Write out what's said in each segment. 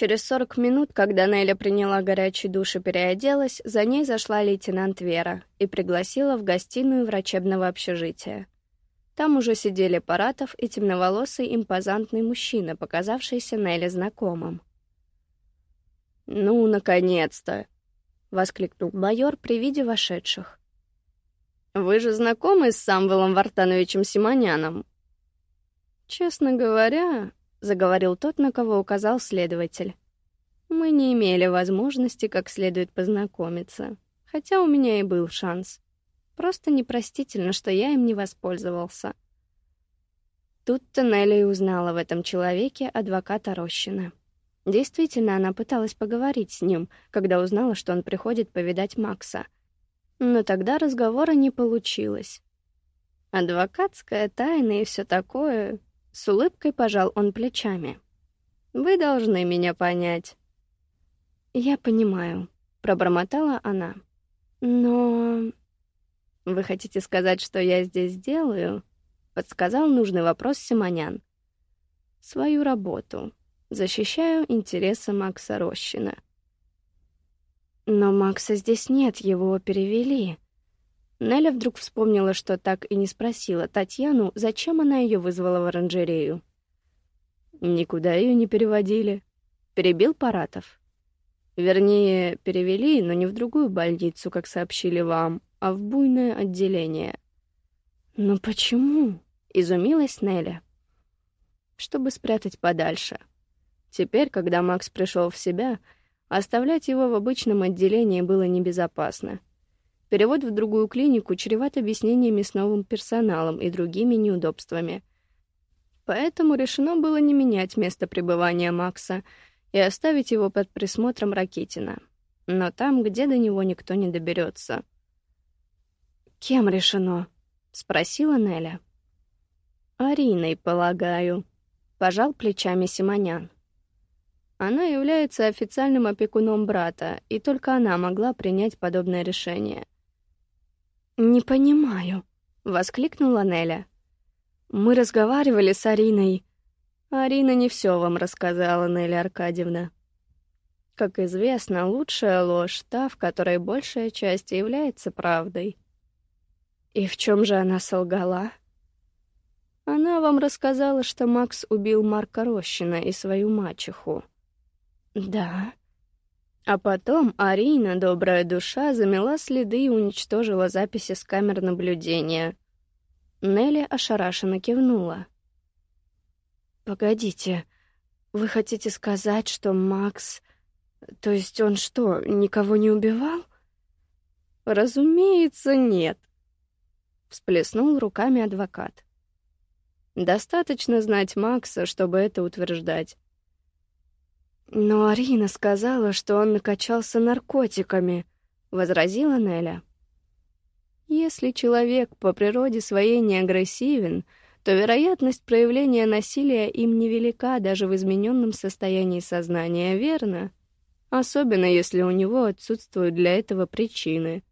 Через сорок минут, когда Неля приняла горячий душ и переоделась, за ней зашла лейтенант Вера и пригласила в гостиную врачебного общежития. Там уже сидели Паратов и темноволосый импозантный мужчина, показавшийся Неле знакомым. «Ну, наконец-то!» — воскликнул майор при виде вошедших. «Вы же знакомы с Самвелом Вартановичем Симоняном?» «Честно говоря, — заговорил тот, на кого указал следователь. «Мы не имели возможности как следует познакомиться, хотя у меня и был шанс. Просто непростительно, что я им не воспользовался». Тут-то Нелли узнала в этом человеке адвоката Рощина. Действительно, она пыталась поговорить с ним, когда узнала, что он приходит повидать Макса. Но тогда разговора не получилось. Адвокатская тайна и все такое с улыбкой пожал он плечами. «Вы должны меня понять». «Я понимаю», — пробормотала она. «Но...» «Вы хотите сказать, что я здесь делаю?» — подсказал нужный вопрос Симонян. «Свою работу. Защищаю интересы Макса Рощина». «Но Макса здесь нет, его перевели», Неля вдруг вспомнила, что так и не спросила Татьяну, зачем она ее вызвала в оранжерею. «Никуда ее не переводили», — перебил Паратов. «Вернее, перевели, но не в другую больницу, как сообщили вам, а в буйное отделение». «Но почему?» — изумилась Неля. «Чтобы спрятать подальше. Теперь, когда Макс пришел в себя, оставлять его в обычном отделении было небезопасно». Перевод в другую клинику чреват объяснениями с новым персоналом и другими неудобствами. Поэтому решено было не менять место пребывания Макса и оставить его под присмотром Ракитина. Но там, где до него никто не доберется. «Кем решено?» — спросила Неля. «Ариной, полагаю», — пожал плечами Симонян. Она является официальным опекуном брата, и только она могла принять подобное решение. «Не понимаю», — воскликнула Неля. «Мы разговаривали с Ариной». «Арина не все вам рассказала, Неля Аркадьевна». Как известно, лучшая ложь — та, в которой большая часть является правдой. И в чем же она солгала? Она вам рассказала, что Макс убил Марка Рощина и свою мачеху. Да, а потом Арина, добрая душа, замела следы и уничтожила записи с камер наблюдения. Нелли ошарашенно кивнула. «Погодите, вы хотите сказать, что Макс... То есть он что, никого не убивал?» «Разумеется, нет», — всплеснул руками адвокат. «Достаточно знать Макса, чтобы это утверждать. «Но Арина сказала, что он накачался наркотиками», — возразила Неля. «Если человек по природе своей не агрессивен, то вероятность проявления насилия им невелика даже в измененном состоянии сознания, верно? Особенно если у него отсутствуют для этого причины».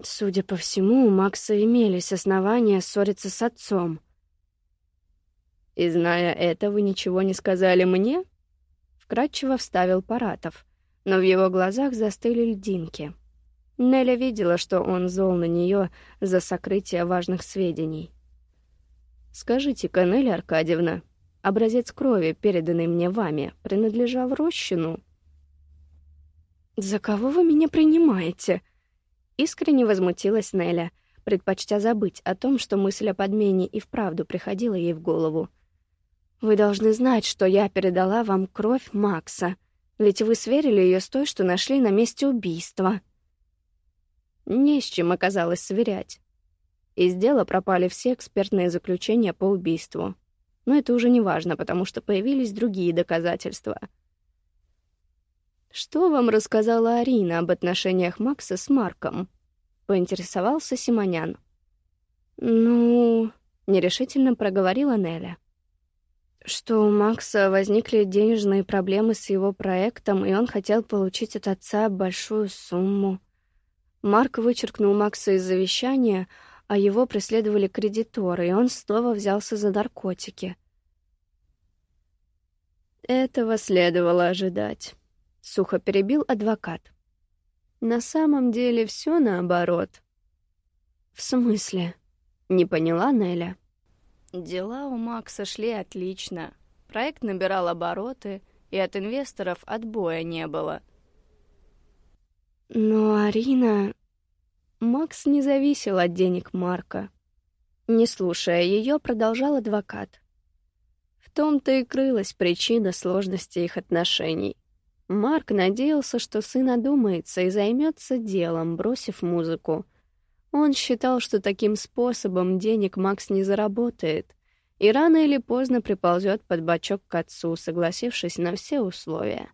Судя по всему, у Макса имелись основания ссориться с отцом — «И зная это, вы ничего не сказали мне?» Вкратчиво вставил Паратов, но в его глазах застыли льдинки. Неля видела, что он зол на нее за сокрытие важных сведений. «Скажите-ка, Аркадьевна, образец крови, переданный мне вами, принадлежал Рощину?» «За кого вы меня принимаете?» Искренне возмутилась Неля, предпочтя забыть о том, что мысль о подмене и вправду приходила ей в голову. Вы должны знать, что я передала вам кровь Макса, ведь вы сверили ее с той, что нашли на месте убийства. Не с чем оказалось сверять. Из дела пропали все экспертные заключения по убийству. Но это уже не важно, потому что появились другие доказательства. «Что вам рассказала Арина об отношениях Макса с Марком?» — поинтересовался Симонян. «Ну...» — нерешительно проговорила Неля что у Макса возникли денежные проблемы с его проектом, и он хотел получить от отца большую сумму. Марк вычеркнул Макса из завещания, а его преследовали кредиторы, и он снова взялся за наркотики. Этого следовало ожидать. Сухо перебил адвокат. На самом деле все наоборот. В смысле? Не поняла Неля. Дела у Макса шли отлично. Проект набирал обороты, и от инвесторов отбоя не было. Но Арина... Макс не зависел от денег Марка. Не слушая ее, продолжал адвокат. В том-то и крылась причина сложности их отношений. Марк надеялся, что сын одумается и займется делом, бросив музыку. Он считал, что таким способом денег Макс не заработает, и рано или поздно приползет под бочок к отцу, согласившись на все условия.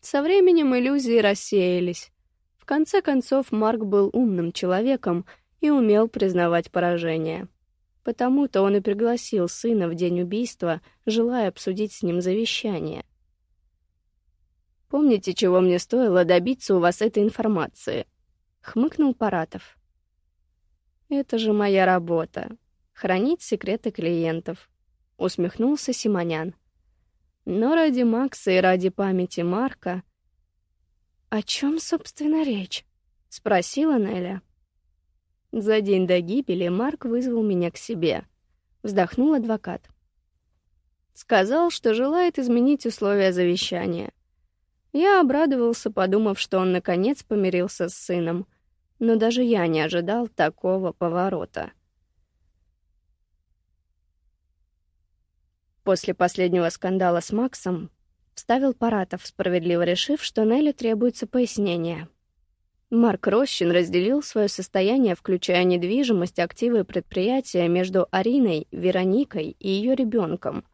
Со временем иллюзии рассеялись. В конце концов, Марк был умным человеком и умел признавать поражение. Потому-то он и пригласил сына в день убийства, желая обсудить с ним завещание. Помните, чего мне стоило добиться у вас этой информации?» — хмыкнул Паратов. «Это же моя работа — хранить секреты клиентов», — усмехнулся Симонян. «Но ради Макса и ради памяти Марка...» «О чем, собственно, речь?» — спросила Неля. «За день до гибели Марк вызвал меня к себе», — вздохнул адвокат. Сказал, что желает изменить условия завещания. Я обрадовался, подумав, что он наконец помирился с сыном. Но даже я не ожидал такого поворота. После последнего скандала с Максом вставил Паратов, справедливо решив, что Нелли требуется пояснение. Марк Рощин разделил свое состояние, включая недвижимость, активы и предприятия между Ариной, Вероникой и ее ребенком,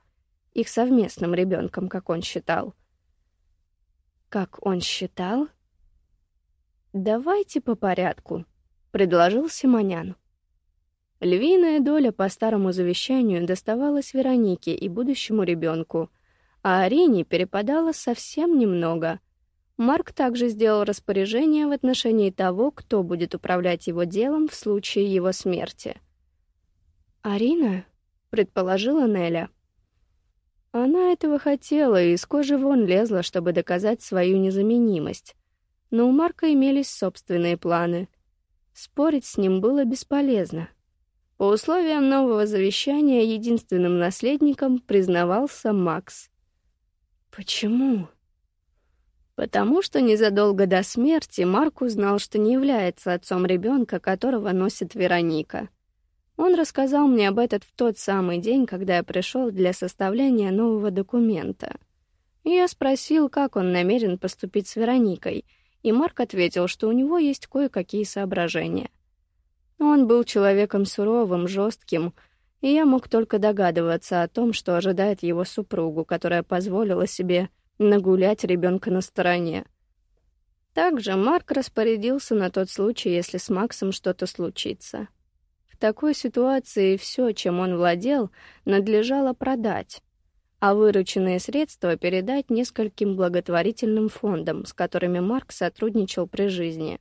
их совместным ребенком, как он считал — как он считал? «Давайте по порядку», — предложил Симонян. Львиная доля по старому завещанию доставалась Веронике и будущему ребенку, а Арине перепадало совсем немного. Марк также сделал распоряжение в отношении того, кто будет управлять его делом в случае его смерти. «Арина?» — предположила Неля. Она этого хотела и из кожи вон лезла, чтобы доказать свою незаменимость. Но у Марка имелись собственные планы. Спорить с ним было бесполезно. По условиям нового завещания единственным наследником признавался Макс. Почему? Потому что незадолго до смерти Марк узнал, что не является отцом ребенка, которого носит Вероника. Он рассказал мне об этом в тот самый день, когда я пришел для составления нового документа. Я спросил, как он намерен поступить с Вероникой, и Марк ответил, что у него есть кое-какие соображения. Он был человеком суровым, жестким, и я мог только догадываться о том, что ожидает его супругу, которая позволила себе нагулять ребенка на стороне. Также Марк распорядился на тот случай, если с Максом что-то случится. В такой ситуации все, чем он владел, надлежало продать, а вырученные средства передать нескольким благотворительным фондам, с которыми Марк сотрудничал при жизни.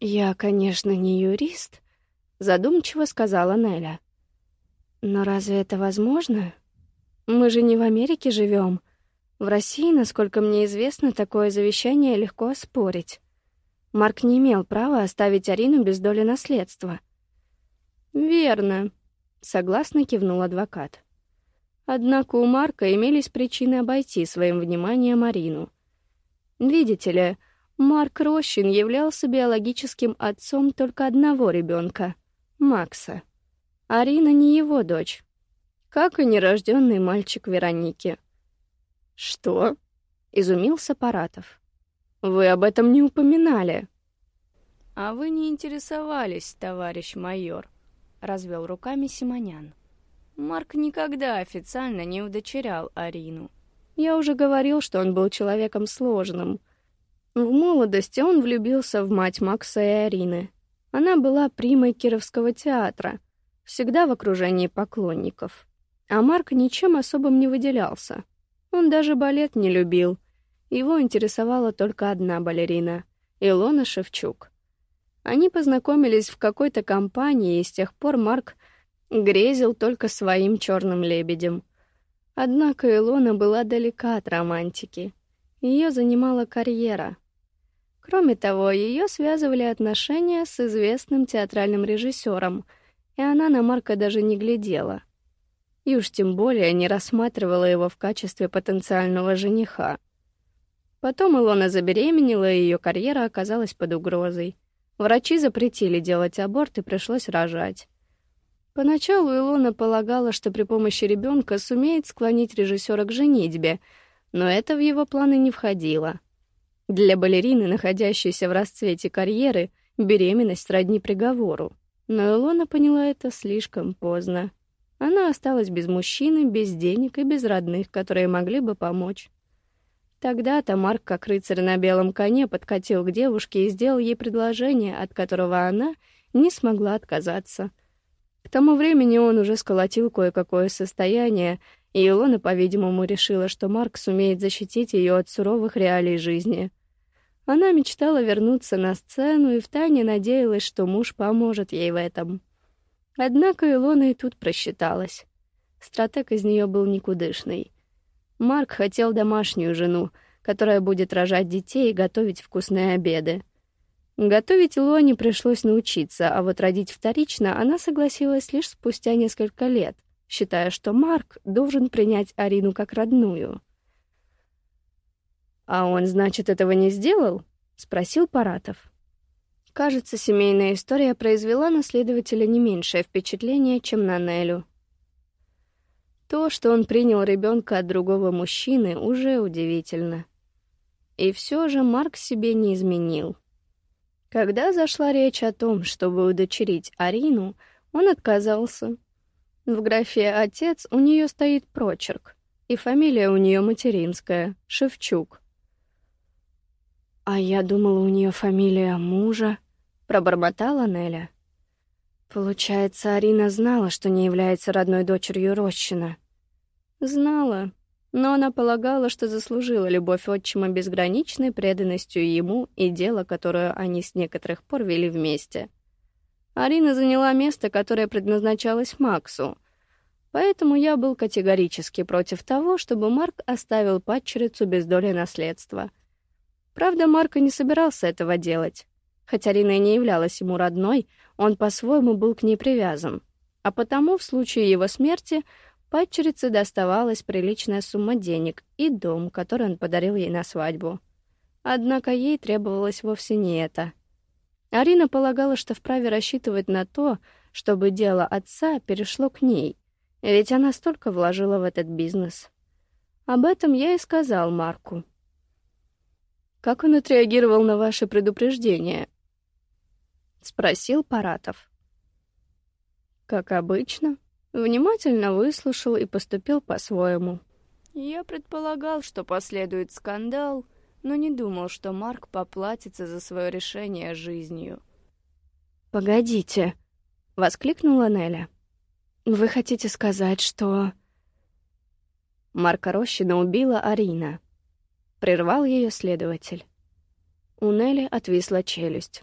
«Я, конечно, не юрист», — задумчиво сказала Неля. «Но разве это возможно? Мы же не в Америке живем. В России, насколько мне известно, такое завещание легко оспорить. Марк не имел права оставить Арину без доли наследства. «Верно», — согласно кивнул адвокат. Однако у Марка имелись причины обойти своим вниманием Арину. Видите ли, Марк Рощин являлся биологическим отцом только одного ребенка — Макса. Арина не его дочь, как и нерожденный мальчик Вероники. «Что?» — изумился Паратов. Вы об этом не упоминали. А вы не интересовались, товарищ майор, развел руками Симонян. Марк никогда официально не удочерял Арину. Я уже говорил, что он был человеком сложным. В молодости он влюбился в мать Макса и Арины. Она была примой Кировского театра, всегда в окружении поклонников. А Марк ничем особым не выделялся. Он даже балет не любил — его интересовала только одна балерина — Илона Шевчук. Они познакомились в какой-то компании, и с тех пор Марк грезил только своим черным лебедем. Однако Илона была далека от романтики. Ее занимала карьера. Кроме того, ее связывали отношения с известным театральным режиссером, и она на Марка даже не глядела. И уж тем более не рассматривала его в качестве потенциального жениха. Потом Илона забеременела, и ее карьера оказалась под угрозой. Врачи запретили делать аборт, и пришлось рожать. Поначалу Илона полагала, что при помощи ребенка сумеет склонить режиссера к женитьбе, но это в его планы не входило. Для балерины, находящейся в расцвете карьеры, беременность сродни приговору. Но Илона поняла это слишком поздно. Она осталась без мужчины, без денег и без родных, которые могли бы помочь. Тогда-то Марк, как рыцарь на белом коне, подкатил к девушке и сделал ей предложение, от которого она не смогла отказаться — к тому времени он уже сколотил кое-какое состояние, и Илона, по-видимому, решила, что Марк сумеет защитить ее от суровых реалий жизни. Она мечтала вернуться на сцену и втайне надеялась, что муж поможет ей в этом. Однако Илона и тут просчиталась. Стратег из нее был никудышный. Марк хотел домашнюю жену, которая будет рожать детей и готовить вкусные обеды. Готовить Лоне пришлось научиться, а вот родить вторично она согласилась лишь спустя несколько лет, считая, что Марк должен принять Арину как родную. «А он, значит, этого не сделал?» — спросил Паратов. Кажется, семейная история произвела на следователя не меньшее впечатление, чем на Нелю. То, что он принял ребенка от другого мужчины, уже удивительно. И все же Марк себе не изменил — когда зашла речь о том, чтобы удочерить Арину, он отказался. В графе «отец» у нее стоит прочерк, и фамилия у нее материнская — Шевчук. «А я думала, у нее фамилия мужа», — пробормотала Неля. Получается, Арина знала, что не является родной дочерью Рощина. Знала, но она полагала, что заслужила любовь отчима безграничной преданностью ему и дело, которое они с некоторых пор вели вместе. Арина заняла место, которое предназначалось Максу, поэтому я был категорически против того, чтобы Марк оставил падчерицу без доли наследства. Правда, Марк и не собирался этого делать. Хотя Арина и не являлась ему родной, он по-своему был к ней привязан. А потому в случае его смерти — Падчерице доставалась приличная сумма денег и дом, который он подарил ей на свадьбу. Однако ей требовалось вовсе не это. Арина полагала, что вправе рассчитывать на то, чтобы дело отца перешло к ней, ведь она столько вложила в этот бизнес. Об этом я и сказал Марку. «Как он отреагировал на ваше предупреждение?» — спросил Паратов. «Как обычно», Внимательно выслушал и поступил по-своему. Я предполагал, что последует скандал, но не думал, что Марк поплатится за свое решение жизнью. «Погодите», — воскликнула Неля. «Вы хотите сказать, что...» Марка Рощина убила Арина. Прервал ее следователь. У Нелли отвисла челюсть.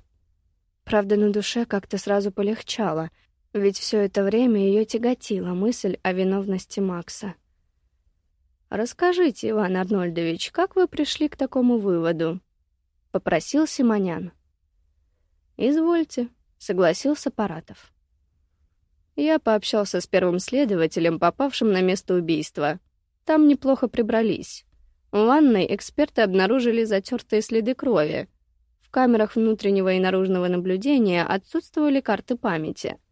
Правда, на душе как-то сразу полегчало — ведь все это время ее тяготила мысль о виновности Макса. «Расскажите, Иван Арнольдович, как вы пришли к такому выводу?» — попросил Симонян. «Извольте», — согласился Паратов. Я пообщался с первым следователем, попавшим на место убийства. Там неплохо прибрались. В ванной эксперты обнаружили затертые следы крови. В камерах внутреннего и наружного наблюдения отсутствовали карты памяти —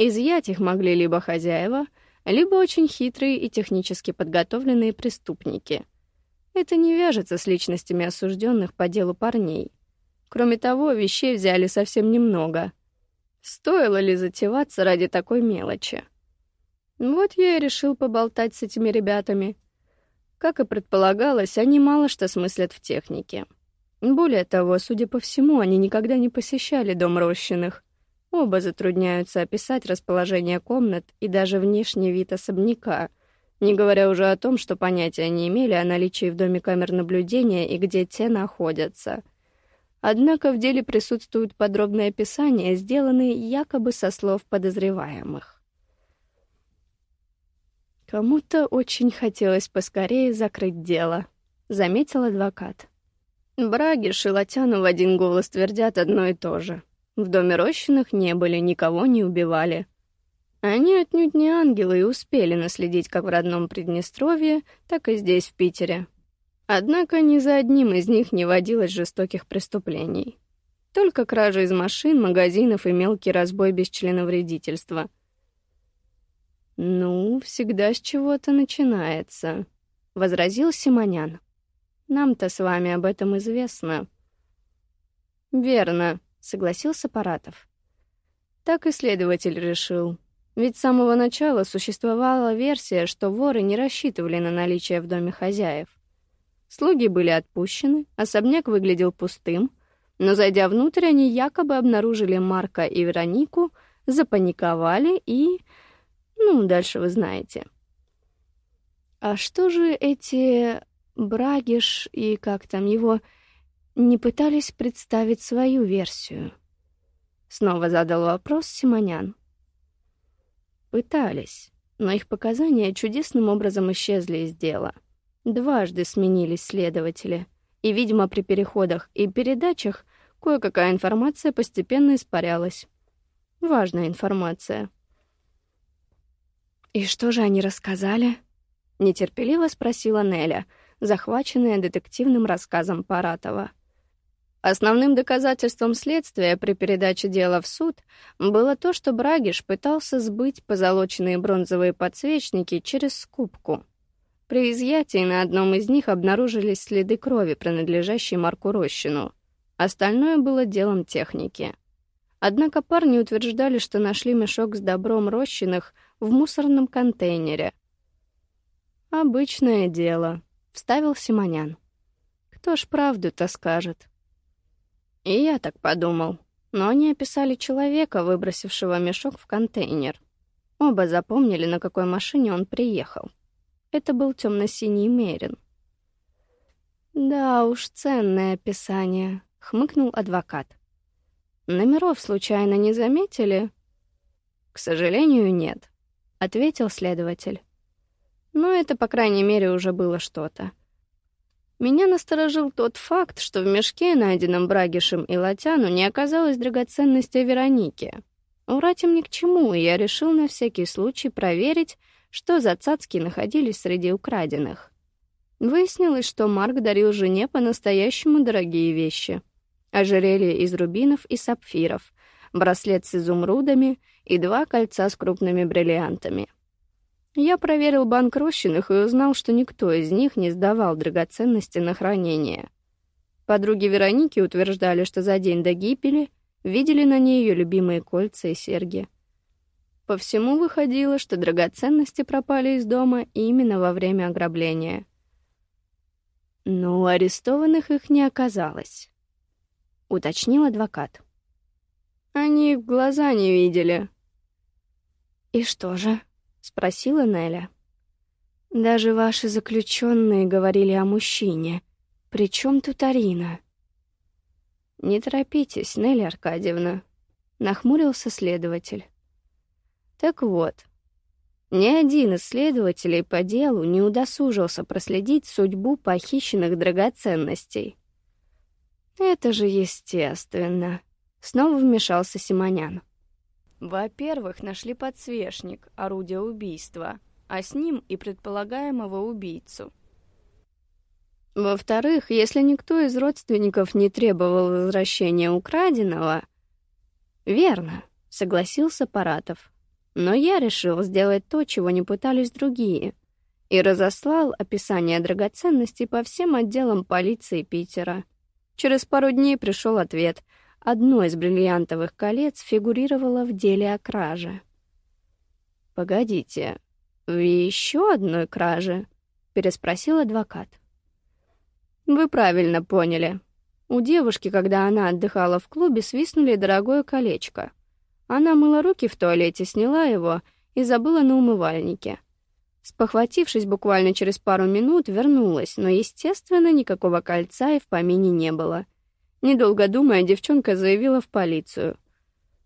Изъять их могли либо хозяева, либо очень хитрые и технически подготовленные преступники. Это не вяжется с личностями осужденных по делу парней. Кроме того, вещей взяли совсем немного. Стоило ли затеваться ради такой мелочи? Вот я и решил поболтать с этими ребятами. Как и предполагалось, они мало что смыслят в технике. Более того, судя по всему, они никогда не посещали дом Рощиных. Оба затрудняются описать расположение комнат и даже внешний вид особняка, не говоря уже о том, что понятия не имели о наличии в доме камер наблюдения и где те находятся. Однако в деле присутствуют подробные описания, сделанные якобы со слов подозреваемых. Кому-то очень хотелось поскорее закрыть дело, заметил адвокат. Браги Шилотяну в один голос твердят одно и то же. В доме Рощиных не были, никого не убивали. Они отнюдь не ангелы и успели наследить как в родном Приднестровье, так и здесь, в Питере. Однако ни за одним из них не водилось жестоких преступлений. Только кража из машин, магазинов и мелкий разбой без членовредительства. «Ну, всегда с чего-то начинается», — возразил Симонян. «Нам-то с вами об этом известно». «Верно», — согласился Паратов. Так и следователь решил. Ведь с самого начала существовала версия, что воры не рассчитывали на наличие в доме хозяев. Слуги были отпущены, особняк выглядел пустым, но, зайдя внутрь, они якобы обнаружили Марка и Веронику, запаниковали и... Ну, дальше вы знаете. А что же эти Брагиш и как там его не пытались представить свою версию? Снова задал вопрос Симонян. Пытались, но их показания чудесным образом исчезли из дела — Дважды сменились следователи, и, видимо, при переходах и передачах кое-какая информация постепенно испарялась. Важная информация. «И что же они рассказали?» — нетерпеливо спросила Неля, захваченная детективным рассказом Паратова. Основным доказательством следствия при передаче дела в суд было то, что Брагиш пытался сбыть позолоченные бронзовые подсвечники через скупку — при изъятии на одном из них обнаружились следы крови, принадлежащей Марку Рощину. Остальное было делом техники. Однако парни утверждали, что нашли мешок с добром Рощиных в мусорном контейнере. «Обычное дело», — вставил Симонян. «Кто ж правду-то скажет?» И я так подумал. Но они описали человека, выбросившего мешок в контейнер. Оба запомнили, на какой машине он приехал. Это был темно-синий мерин. «Да уж, ценное описание», — хмыкнул адвокат. «Номеров случайно не заметили?» «К сожалению, нет», — ответил следователь. «Но это, по крайней мере, уже было что-то. Меня насторожил тот факт, что в мешке, найденном Брагишем и Латяну, не оказалось драгоценности Вероники. Урать им ни к чему, и я решил на всякий случай проверить, что за цацки находились среди украденных. Выяснилось, что Марк дарил жене по-настоящему дорогие вещи. Ожерелье из рубинов и сапфиров, браслет с изумрудами и два кольца с крупными бриллиантами. Я проверил банк Рощиных и узнал, что никто из них не сдавал драгоценности на хранение. Подруги Вероники утверждали, что за день до гибели видели на ней ее любимые кольца и серьги — по всему выходило, что драгоценности пропали из дома именно во время ограбления. Но у арестованных их не оказалось, — уточнил адвокат. Они в глаза не видели. «И что же?» — спросила Неля. «Даже ваши заключенные говорили о мужчине. Причем тут Арина?» «Не торопитесь, Нелли Аркадьевна», — нахмурился следователь. Так вот, ни один из следователей по делу не удосужился проследить судьбу похищенных драгоценностей. Это же естественно. Снова вмешался Симонян. Во-первых, нашли подсвечник, орудие убийства, а с ним и предполагаемого убийцу. Во-вторых, если никто из родственников не требовал возвращения украденного... Верно, согласился Паратов. Но я решил сделать то, чего не пытались другие, и разослал описание драгоценностей по всем отделам полиции Питера. Через пару дней пришел ответ. Одно из бриллиантовых колец фигурировало в деле о краже. «Погодите, в еще одной краже?» — переспросил адвокат. «Вы правильно поняли. У девушки, когда она отдыхала в клубе, свистнули дорогое колечко. Она мыла руки в туалете, сняла его и забыла на умывальнике. Спохватившись буквально через пару минут, вернулась, но, естественно, никакого кольца и в помине не было. Недолго думая, девчонка заявила в полицию.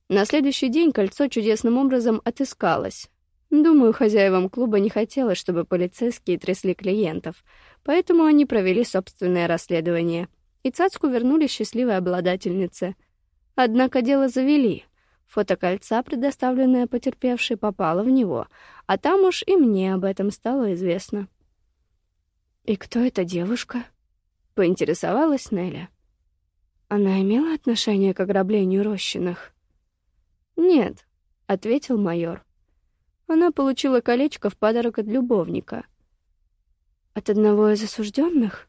На следующий день кольцо чудесным образом отыскалось. Думаю, хозяевам клуба не хотелось, чтобы полицейские трясли клиентов, поэтому они провели собственное расследование, и цацку вернули счастливой обладательнице. Однако дело завели. Фото кольца, предоставленное потерпевшей, попало в него, а там уж и мне об этом стало известно. «И кто эта девушка?» — поинтересовалась Неля. «Она имела отношение к ограблению Рощиных?» «Нет», — ответил майор. Она получила колечко в подарок от любовника. От одного из осужденных?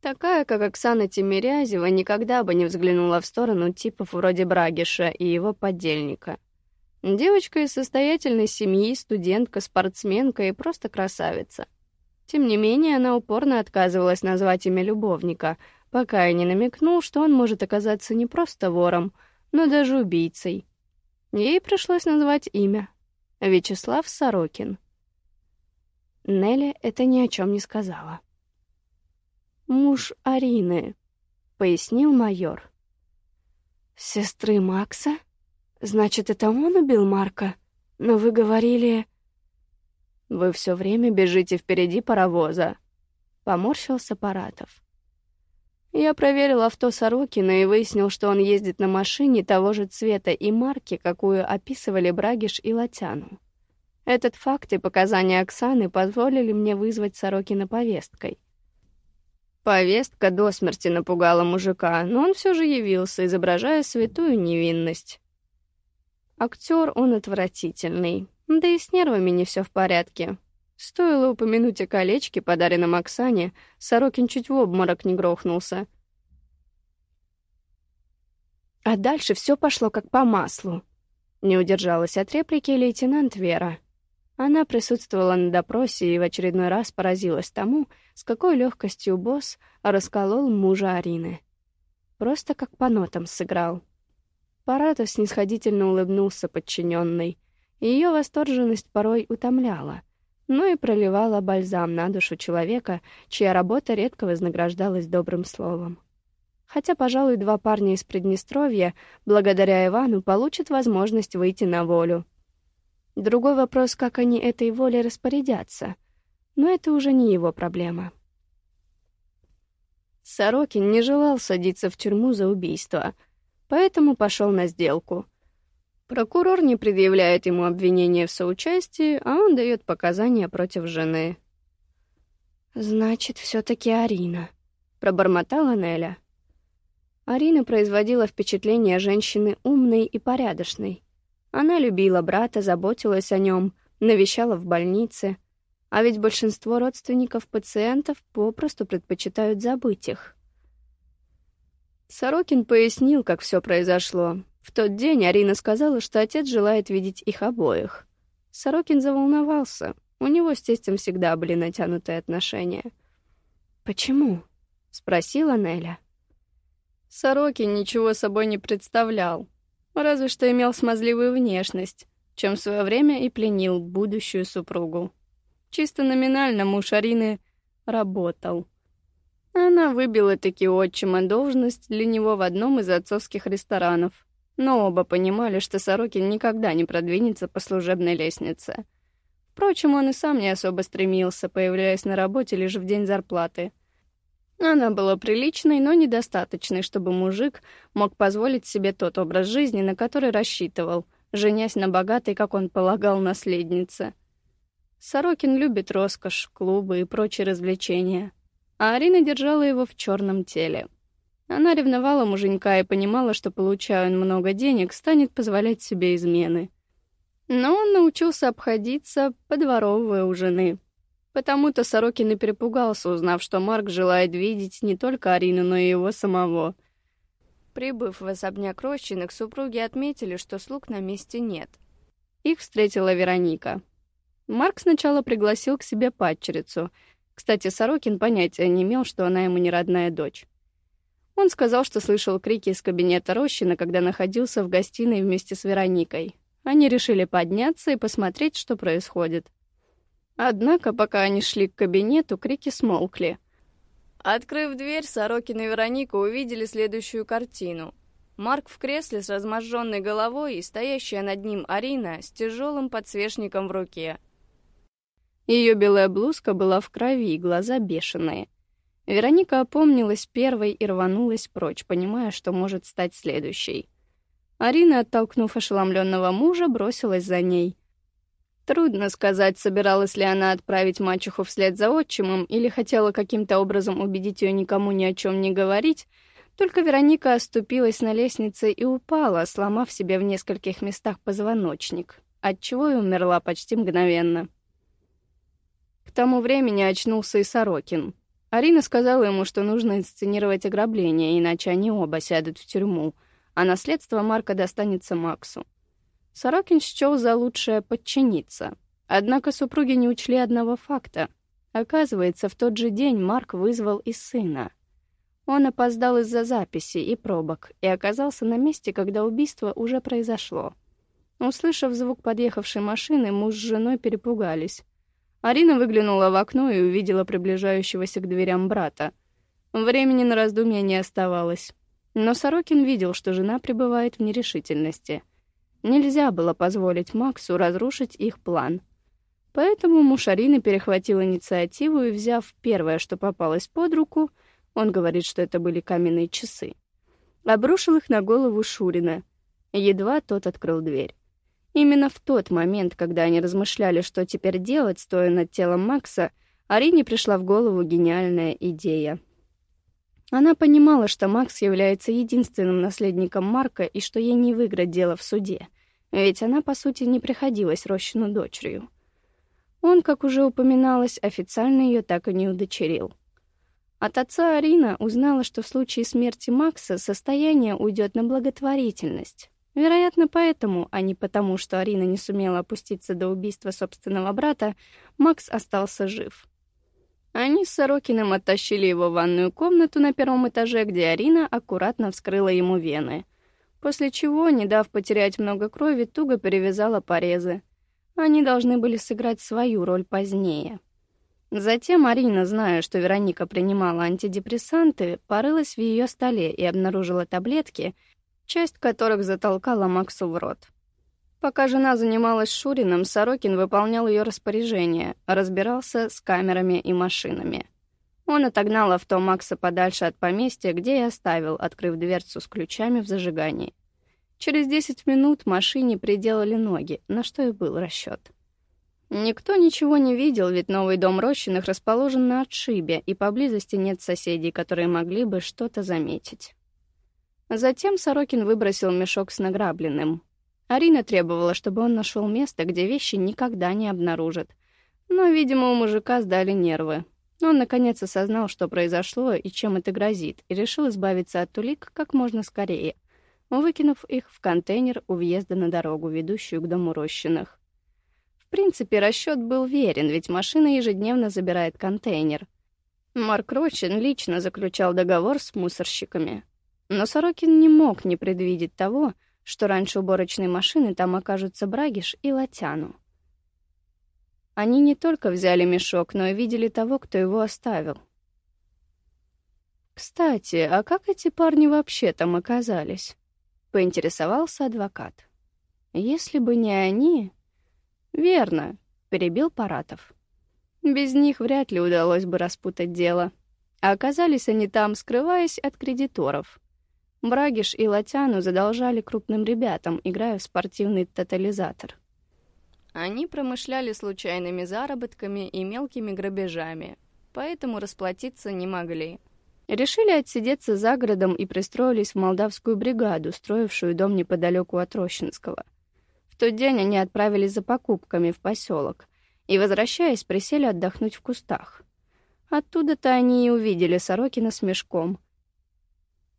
Такая, как Оксана Тимирязева, никогда бы не взглянула в сторону типов вроде Брагиша и его подельника. Девочка из состоятельной семьи, студентка, спортсменка и просто красавица. Тем не менее, она упорно отказывалась назвать имя любовника, пока я не намекнул, что он может оказаться не просто вором, но даже убийцей. Ей пришлось назвать имя — Вячеслав Сорокин. Нелли это ни о чем не сказала. «Муж Арины», — пояснил майор. «Сестры Макса? Значит, это он убил Марка? Но вы говорили...» «Вы все время бежите впереди паровоза», — поморщился Паратов. Я проверил авто Сорокина и выяснил, что он ездит на машине того же цвета и марки, какую описывали Брагиш и Латяну. Этот факт и показания Оксаны позволили мне вызвать Сорокина повесткой. Повестка до смерти напугала мужика, но он все же явился, изображая святую невинность. Актер он отвратительный, да и с нервами не все в порядке. Стоило упомянуть о колечке, подаренном Оксане, Сорокин чуть в обморок не грохнулся. А дальше все пошло как по маслу. Не удержалась от реплики лейтенант Вера. Она присутствовала на допросе и в очередной раз поразилась тому, с какой легкостью босс расколол мужа Арины. Просто как по нотам сыграл. Паратов снисходительно улыбнулся подчиненной, ее восторженность порой утомляла — но и проливала бальзам на душу человека, чья работа редко вознаграждалась добрым словом. Хотя, пожалуй, два парня из Приднестровья, благодаря Ивану, получат возможность выйти на волю. Другой вопрос, как они этой волей распорядятся. Но это уже не его проблема. Сорокин не желал садиться в тюрьму за убийство, поэтому пошел на сделку — Прокурор не предъявляет ему обвинения в соучастии, а он дает показания против жены. «Значит, все-таки Арина», — пробормотала Неля. Арина производила впечатление женщины умной и порядочной. Она любила брата, заботилась о нем, навещала в больнице. А ведь большинство родственников пациентов попросту предпочитают забыть их. Сорокин пояснил, как все произошло, в тот день Арина сказала, что отец желает видеть их обоих. Сорокин заволновался. У него с тестем всегда были натянутые отношения. «Почему?» — спросила Неля. Сорокин ничего собой не представлял, разве что имел смазливую внешность, чем в свое время и пленил будущую супругу. Чисто номинально муж Арины работал. Она выбила таки отчима должность для него в одном из отцовских ресторанов — но оба понимали, что Сорокин никогда не продвинется по служебной лестнице. Впрочем, он и сам не особо стремился, появляясь на работе лишь в день зарплаты. Она была приличной, но недостаточной, чтобы мужик мог позволить себе тот образ жизни, на который рассчитывал, женясь на богатой, как он полагал, наследнице. Сорокин любит роскошь, клубы и прочие развлечения, а Арина держала его в черном теле — она ревновала муженька и понимала, что, получая он много денег, станет позволять себе измены. Но он научился обходиться, подворовывая у жены. Потому-то Сорокин и перепугался, узнав, что Марк желает видеть не только Арину, но и его самого. Прибыв в особняк Рощиных, супруги отметили, что слуг на месте нет. Их встретила Вероника. Марк сначала пригласил к себе падчерицу. Кстати, Сорокин понятия не имел, что она ему не родная дочь. Он сказал, что слышал крики из кабинета Рощина, когда находился в гостиной вместе с Вероникой. Они решили подняться и посмотреть, что происходит. Однако, пока они шли к кабинету, крики смолкли. Открыв дверь, Сорокин и Вероника увидели следующую картину. Марк в кресле с разможженной головой и стоящая над ним Арина с тяжелым подсвечником в руке. Ее белая блузка была в крови, глаза бешеные. Вероника опомнилась первой и рванулась прочь, понимая, что может стать следующей. Арина, оттолкнув ошеломленного мужа, бросилась за ней. Трудно сказать, собиралась ли она отправить мачеху вслед за отчимом или хотела каким-то образом убедить ее никому ни о чем не говорить, только Вероника оступилась на лестнице и упала, сломав себе в нескольких местах позвоночник, отчего и умерла почти мгновенно. К тому времени очнулся и Сорокин. Арина сказала ему, что нужно инсценировать ограбление, иначе они оба сядут в тюрьму, а наследство Марка достанется Максу. Сорокин счел за лучшее подчиниться. Однако супруги не учли одного факта. Оказывается, в тот же день Марк вызвал и сына. Он опоздал из-за записи и пробок и оказался на месте, когда убийство уже произошло. Услышав звук подъехавшей машины, муж с женой перепугались. Арина выглянула в окно и увидела приближающегося к дверям брата. Времени на раздумья не оставалось. Но Сорокин видел, что жена пребывает в нерешительности — Нельзя было позволить Максу разрушить их план. Поэтому Мушарина перехватил инициативу и, взяв первое, что попалось под руку, он говорит, что это были каменные часы, обрушил их на голову Шурина. Едва тот открыл дверь. Именно в тот момент, когда они размышляли, что теперь делать, стоя над телом Макса, Арине пришла в голову гениальная идея — она понимала, что Макс является единственным наследником Марка и что ей не выиграть дело в суде, ведь она, по сути, не приходилась Рощину дочерью. Он, как уже упоминалось, официально ее так и не удочерил. От отца Арина узнала, что в случае смерти Макса состояние уйдет на благотворительность. Вероятно, поэтому, а не потому, что Арина не сумела опуститься до убийства собственного брата, Макс остался жив. Они с Сорокиным оттащили его в ванную комнату на первом этаже, где Арина аккуратно вскрыла ему вены. После чего, не дав потерять много крови, туго перевязала порезы. Они должны были сыграть свою роль позднее. Затем Арина, зная, что Вероника принимала антидепрессанты, порылась в ее столе и обнаружила таблетки, часть которых затолкала Максу в рот. Пока жена занималась Шуриным, Сорокин выполнял ее распоряжения, разбирался с камерами и машинами. Он отогнал авто Макса подальше от поместья, где и оставил, открыв дверцу с ключами в зажигании. Через 10 минут машине приделали ноги, на что и был расчет. Никто ничего не видел, ведь новый дом Рощиных расположен на отшибе, и поблизости нет соседей, которые могли бы что-то заметить. Затем Сорокин выбросил мешок с награбленным. Арина требовала, чтобы он нашел место, где вещи никогда не обнаружат. Но, видимо, у мужика сдали нервы. Он, наконец, осознал, что произошло и чем это грозит, и решил избавиться от улик как можно скорее, выкинув их в контейнер у въезда на дорогу, ведущую к дому Рощиных. В принципе, расчет был верен, ведь машина ежедневно забирает контейнер. Марк Рощин лично заключал договор с мусорщиками. Но Сорокин не мог не предвидеть того, что раньше уборочной машины там окажутся Брагиш и Латяну. Они не только взяли мешок, но и видели того, кто его оставил. «Кстати, а как эти парни вообще там оказались?» — поинтересовался адвокат. «Если бы не они...» «Верно», — перебил Паратов. «Без них вряд ли удалось бы распутать дело. А оказались они там, скрываясь от кредиторов. Брагиш и Латяну задолжали крупным ребятам, играя в спортивный тотализатор. Они промышляли случайными заработками и мелкими грабежами, поэтому расплатиться не могли. Решили отсидеться за городом и пристроились в молдавскую бригаду, строившую дом неподалеку от Рощинского. В тот день они отправились за покупками в поселок и, возвращаясь, присели отдохнуть в кустах. Оттуда-то они и увидели Сорокина с мешком —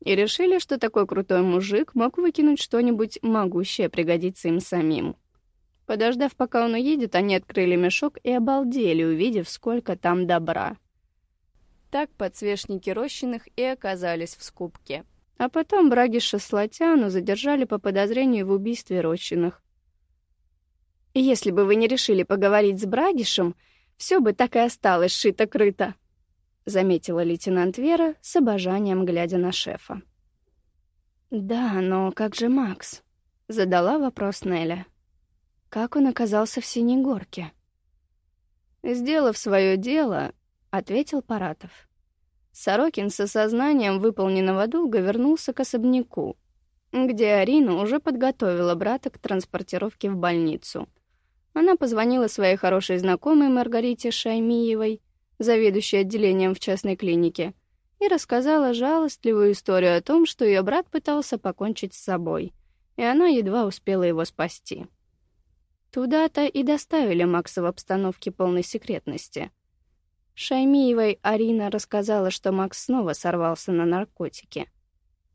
и решили, что такой крутой мужик мог выкинуть что-нибудь могущее пригодиться им самим. Подождав, пока он уедет, они открыли мешок и обалдели, увидев, сколько там добра. Так подсвечники Рощиных и оказались в скупке. А потом Брагиша с Латяну задержали по подозрению в убийстве Рощиных. «Если бы вы не решили поговорить с Брагишем, все бы так и осталось шито-крыто», — заметила лейтенант Вера с обожанием, глядя на шефа. «Да, но как же Макс?» — задала вопрос Неля. «Как он оказался в Синей Горке?» «Сделав свое дело», — ответил Паратов. Сорокин с осознанием выполненного долга вернулся к особняку, где Арина уже подготовила брата к транспортировке в больницу. Она позвонила своей хорошей знакомой Маргарите Шаймиевой, заведующей отделением в частной клинике, и рассказала жалостливую историю о том, что ее брат пытался покончить с собой, и она едва успела его спасти. Туда-то и доставили Макса в обстановке полной секретности. Шаймиевой Арина рассказала, что Макс снова сорвался на наркотики.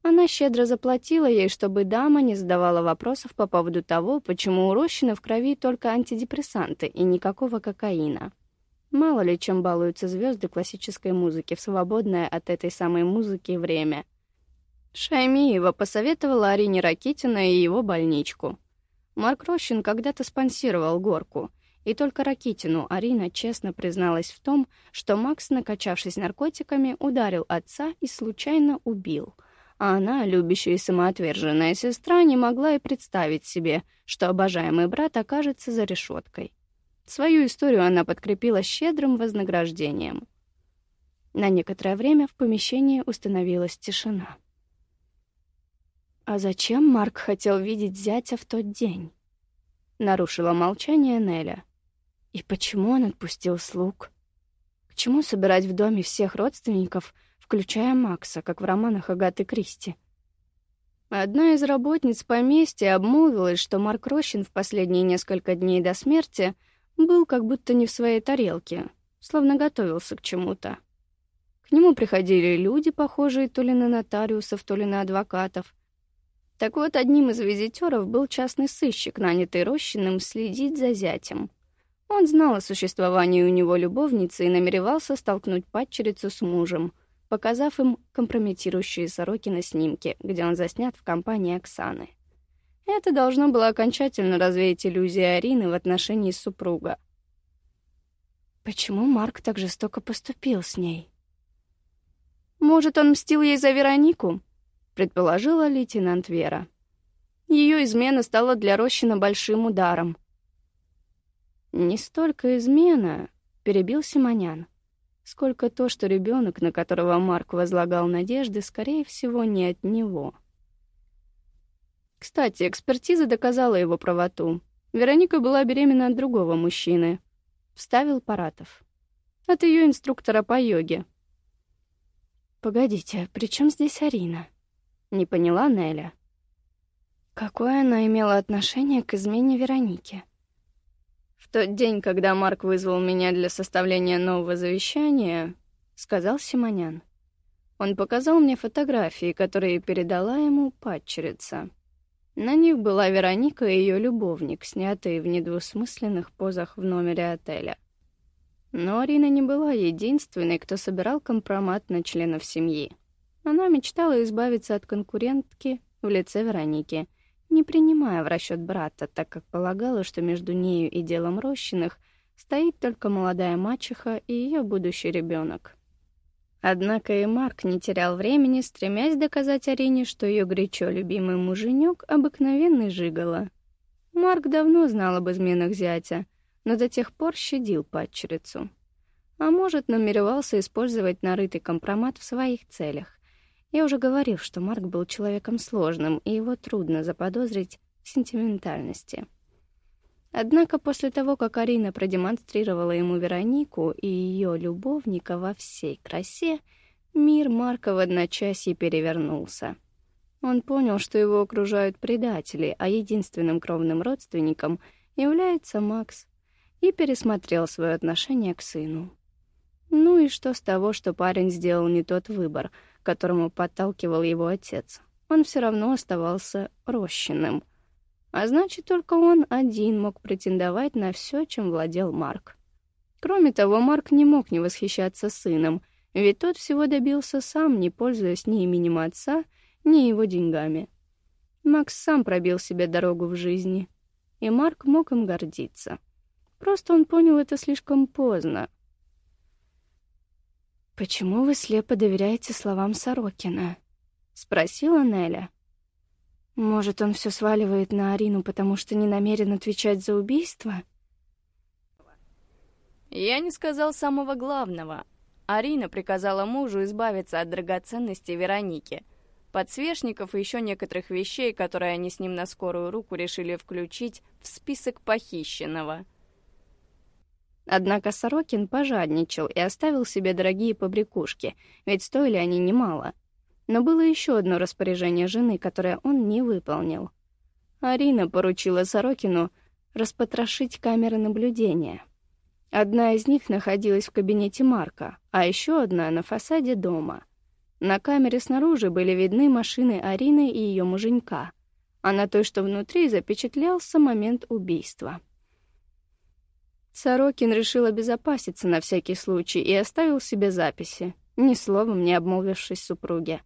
Она щедро заплатила ей, чтобы дама не задавала вопросов по поводу того, почему у Рощина в крови только антидепрессанты и никакого кокаина. Мало ли чем балуются звезды классической музыки в свободное от этой самой музыки время. Шаймиева посоветовала Арине Ракитина и его больничку. Марк Рощин когда-то спонсировал горку, и только Ракитину Арина честно призналась в том, что Макс, накачавшись наркотиками, ударил отца и случайно убил. А она, любящая и самоотверженная сестра, не могла и представить себе, что обожаемый брат окажется за решеткой. Свою историю она подкрепила щедрым вознаграждением. На некоторое время в помещении установилась тишина. «А зачем Марк хотел видеть зятя в тот день?» Нарушила молчание Неля. «И почему он отпустил слуг? К чему собирать в доме всех родственников, включая Макса, как в романах Агаты Кристи?» Одна из работниц поместья обмолвилась, что Марк Рощин в последние несколько дней до смерти — был как будто не в своей тарелке, словно готовился к чему-то. К нему приходили люди, похожие то ли на нотариусов, то ли на адвокатов. Так вот, одним из визитеров был частный сыщик, нанятый Рощиным следить за зятем. Он знал о существовании у него любовницы и намеревался столкнуть падчерицу с мужем, показав им компрометирующие сороки на снимке, где он заснят в компании Оксаны. Это должно было окончательно развеять иллюзии Арины в отношении супруга. Почему Марк так жестоко поступил с ней? Может, он мстил ей за Веронику? предположила лейтенант Вера. Ее измена стала для Рощина большим ударом. Не столько измена, перебил Симонян, сколько то, что ребенок, на которого Марк возлагал надежды, скорее всего, не от него. Кстати, экспертиза доказала его правоту. Вероника была беременна от другого мужчины. Вставил Паратов. От ее инструктора по йоге. Погодите, при чем здесь Арина? Не поняла Неля. Какое она имела отношение к измене Вероники? В тот день, когда Марк вызвал меня для составления нового завещания, сказал Симонян. Он показал мне фотографии, которые передала ему падчерица. На них была Вероника и ее любовник, снятые в недвусмысленных позах в номере отеля. Но Арина не была единственной, кто собирал компромат на членов семьи. Она мечтала избавиться от конкурентки в лице Вероники, не принимая в расчет брата, так как полагала, что между нею и делом Рощиных стоит только молодая мачеха и ее будущий ребенок. Однако и Марк не терял времени, стремясь доказать Арине, что ее горячо любимый муженек — обыкновенный жигало. Марк давно знал об изменах зятя, но до тех пор щадил падчерицу. А может, намеревался использовать нарытый компромат в своих целях. Я уже говорил, что Марк был человеком сложным, и его трудно заподозрить в сентиментальности. Однако после того, как Арина продемонстрировала ему Веронику и ее любовника во всей красе, мир Марка в одночасье перевернулся. Он понял, что его окружают предатели, а единственным кровным родственником является Макс, и пересмотрел свое отношение к сыну. Ну и что с того, что парень сделал не тот выбор, к которому подталкивал его отец? Он все равно оставался рощенным — а значит, только он один мог претендовать на все, чем владел Марк. Кроме того, Марк не мог не восхищаться сыном, ведь тот всего добился сам, не пользуясь ни именем отца, ни его деньгами. Макс сам пробил себе дорогу в жизни, и Марк мог им гордиться. Просто он понял это слишком поздно. «Почему вы слепо доверяете словам Сорокина?» — спросила Неля. Может, он все сваливает на Арину, потому что не намерен отвечать за убийство? Я не сказал самого главного. Арина приказала мужу избавиться от драгоценностей Вероники, подсвечников и еще некоторых вещей, которые они с ним на скорую руку решили включить в список похищенного. Однако Сорокин пожадничал и оставил себе дорогие побрякушки, ведь стоили они немало. Но было еще одно распоряжение жены, которое он не выполнил. Арина поручила Сорокину распотрошить камеры наблюдения — Одна из них находилась в кабинете Марка, а еще одна — на фасаде дома. На камере снаружи были видны машины Арины и ее муженька, а на той, что внутри, запечатлялся момент убийства. Сорокин решил обезопаситься на всякий случай и оставил себе записи, ни словом не обмолвившись супруге.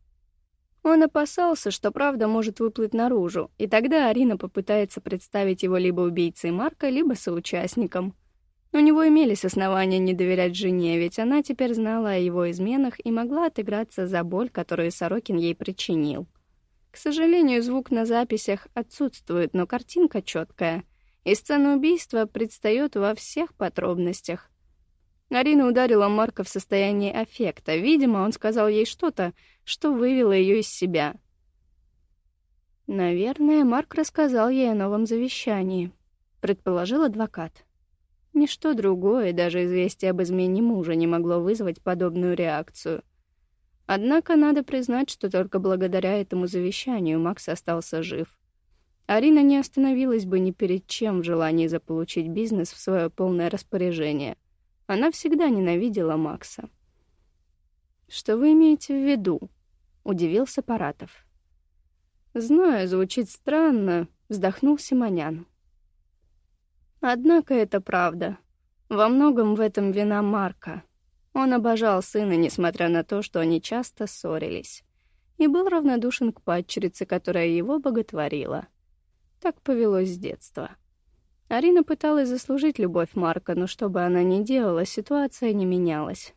Он опасался, что правда может выплыть наружу, и тогда Арина попытается представить его либо убийцей Марка, либо соучастником — у него имелись основания не доверять жене, ведь она теперь знала о его изменах и могла отыграться за боль, которую Сорокин ей причинил. К сожалению, звук на записях отсутствует, но картинка четкая, и сцена убийства предстает во всех подробностях. Арина ударила Марка в состоянии аффекта. Видимо, он сказал ей что-то, что вывело ее из себя. Наверное, Марк рассказал ей о новом завещании, предположил адвокат. Ничто другое, даже известие об измене мужа, не могло вызвать подобную реакцию. Однако надо признать, что только благодаря этому завещанию Макс остался жив. Арина не остановилась бы ни перед чем в желании заполучить бизнес в свое полное распоряжение. Она всегда ненавидела Макса. «Что вы имеете в виду?» — удивился Паратов. «Знаю, звучит странно», — вздохнул Симонян. Однако это правда. Во многом в этом вина Марка. Он обожал сына, несмотря на то, что они часто ссорились. И был равнодушен к падчерице, которая его боготворила. Так повелось с детства. Арина пыталась заслужить любовь Марка, но что бы она ни делала, ситуация не менялась.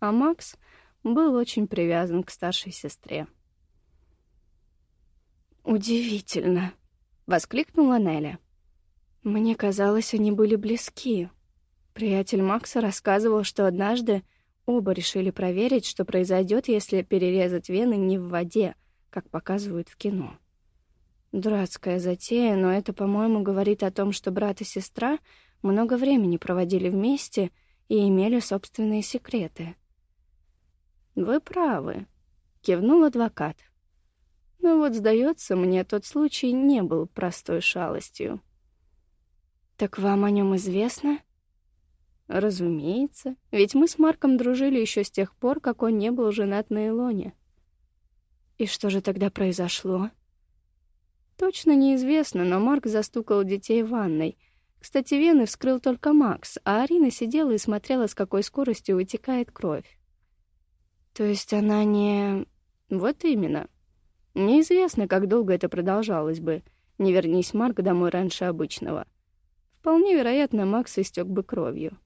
А Макс был очень привязан к старшей сестре. «Удивительно!» — воскликнула Неля. Мне казалось, они были близки. Приятель Макса рассказывал, что однажды оба решили проверить, что произойдет, если перерезать вены не в воде, как показывают в кино. Дурацкая затея, но это, по-моему, говорит о том, что брат и сестра много времени проводили вместе и имели собственные секреты. «Вы правы», — кивнул адвокат. «Но вот, сдается мне, тот случай не был простой шалостью». «Так вам о нем известно?» «Разумеется, ведь мы с Марком дружили еще с тех пор, как он не был женат на Илоне». «И что же тогда произошло?» «Точно неизвестно, но Марк застукал детей в ванной. Кстати, вены вскрыл только Макс, а Арина сидела и смотрела, с какой скоростью вытекает кровь». «То есть она не...» «Вот именно. Неизвестно, как долго это продолжалось бы. Не вернись Марк домой раньше обычного». Вполне вероятно, Макс истек бы кровью.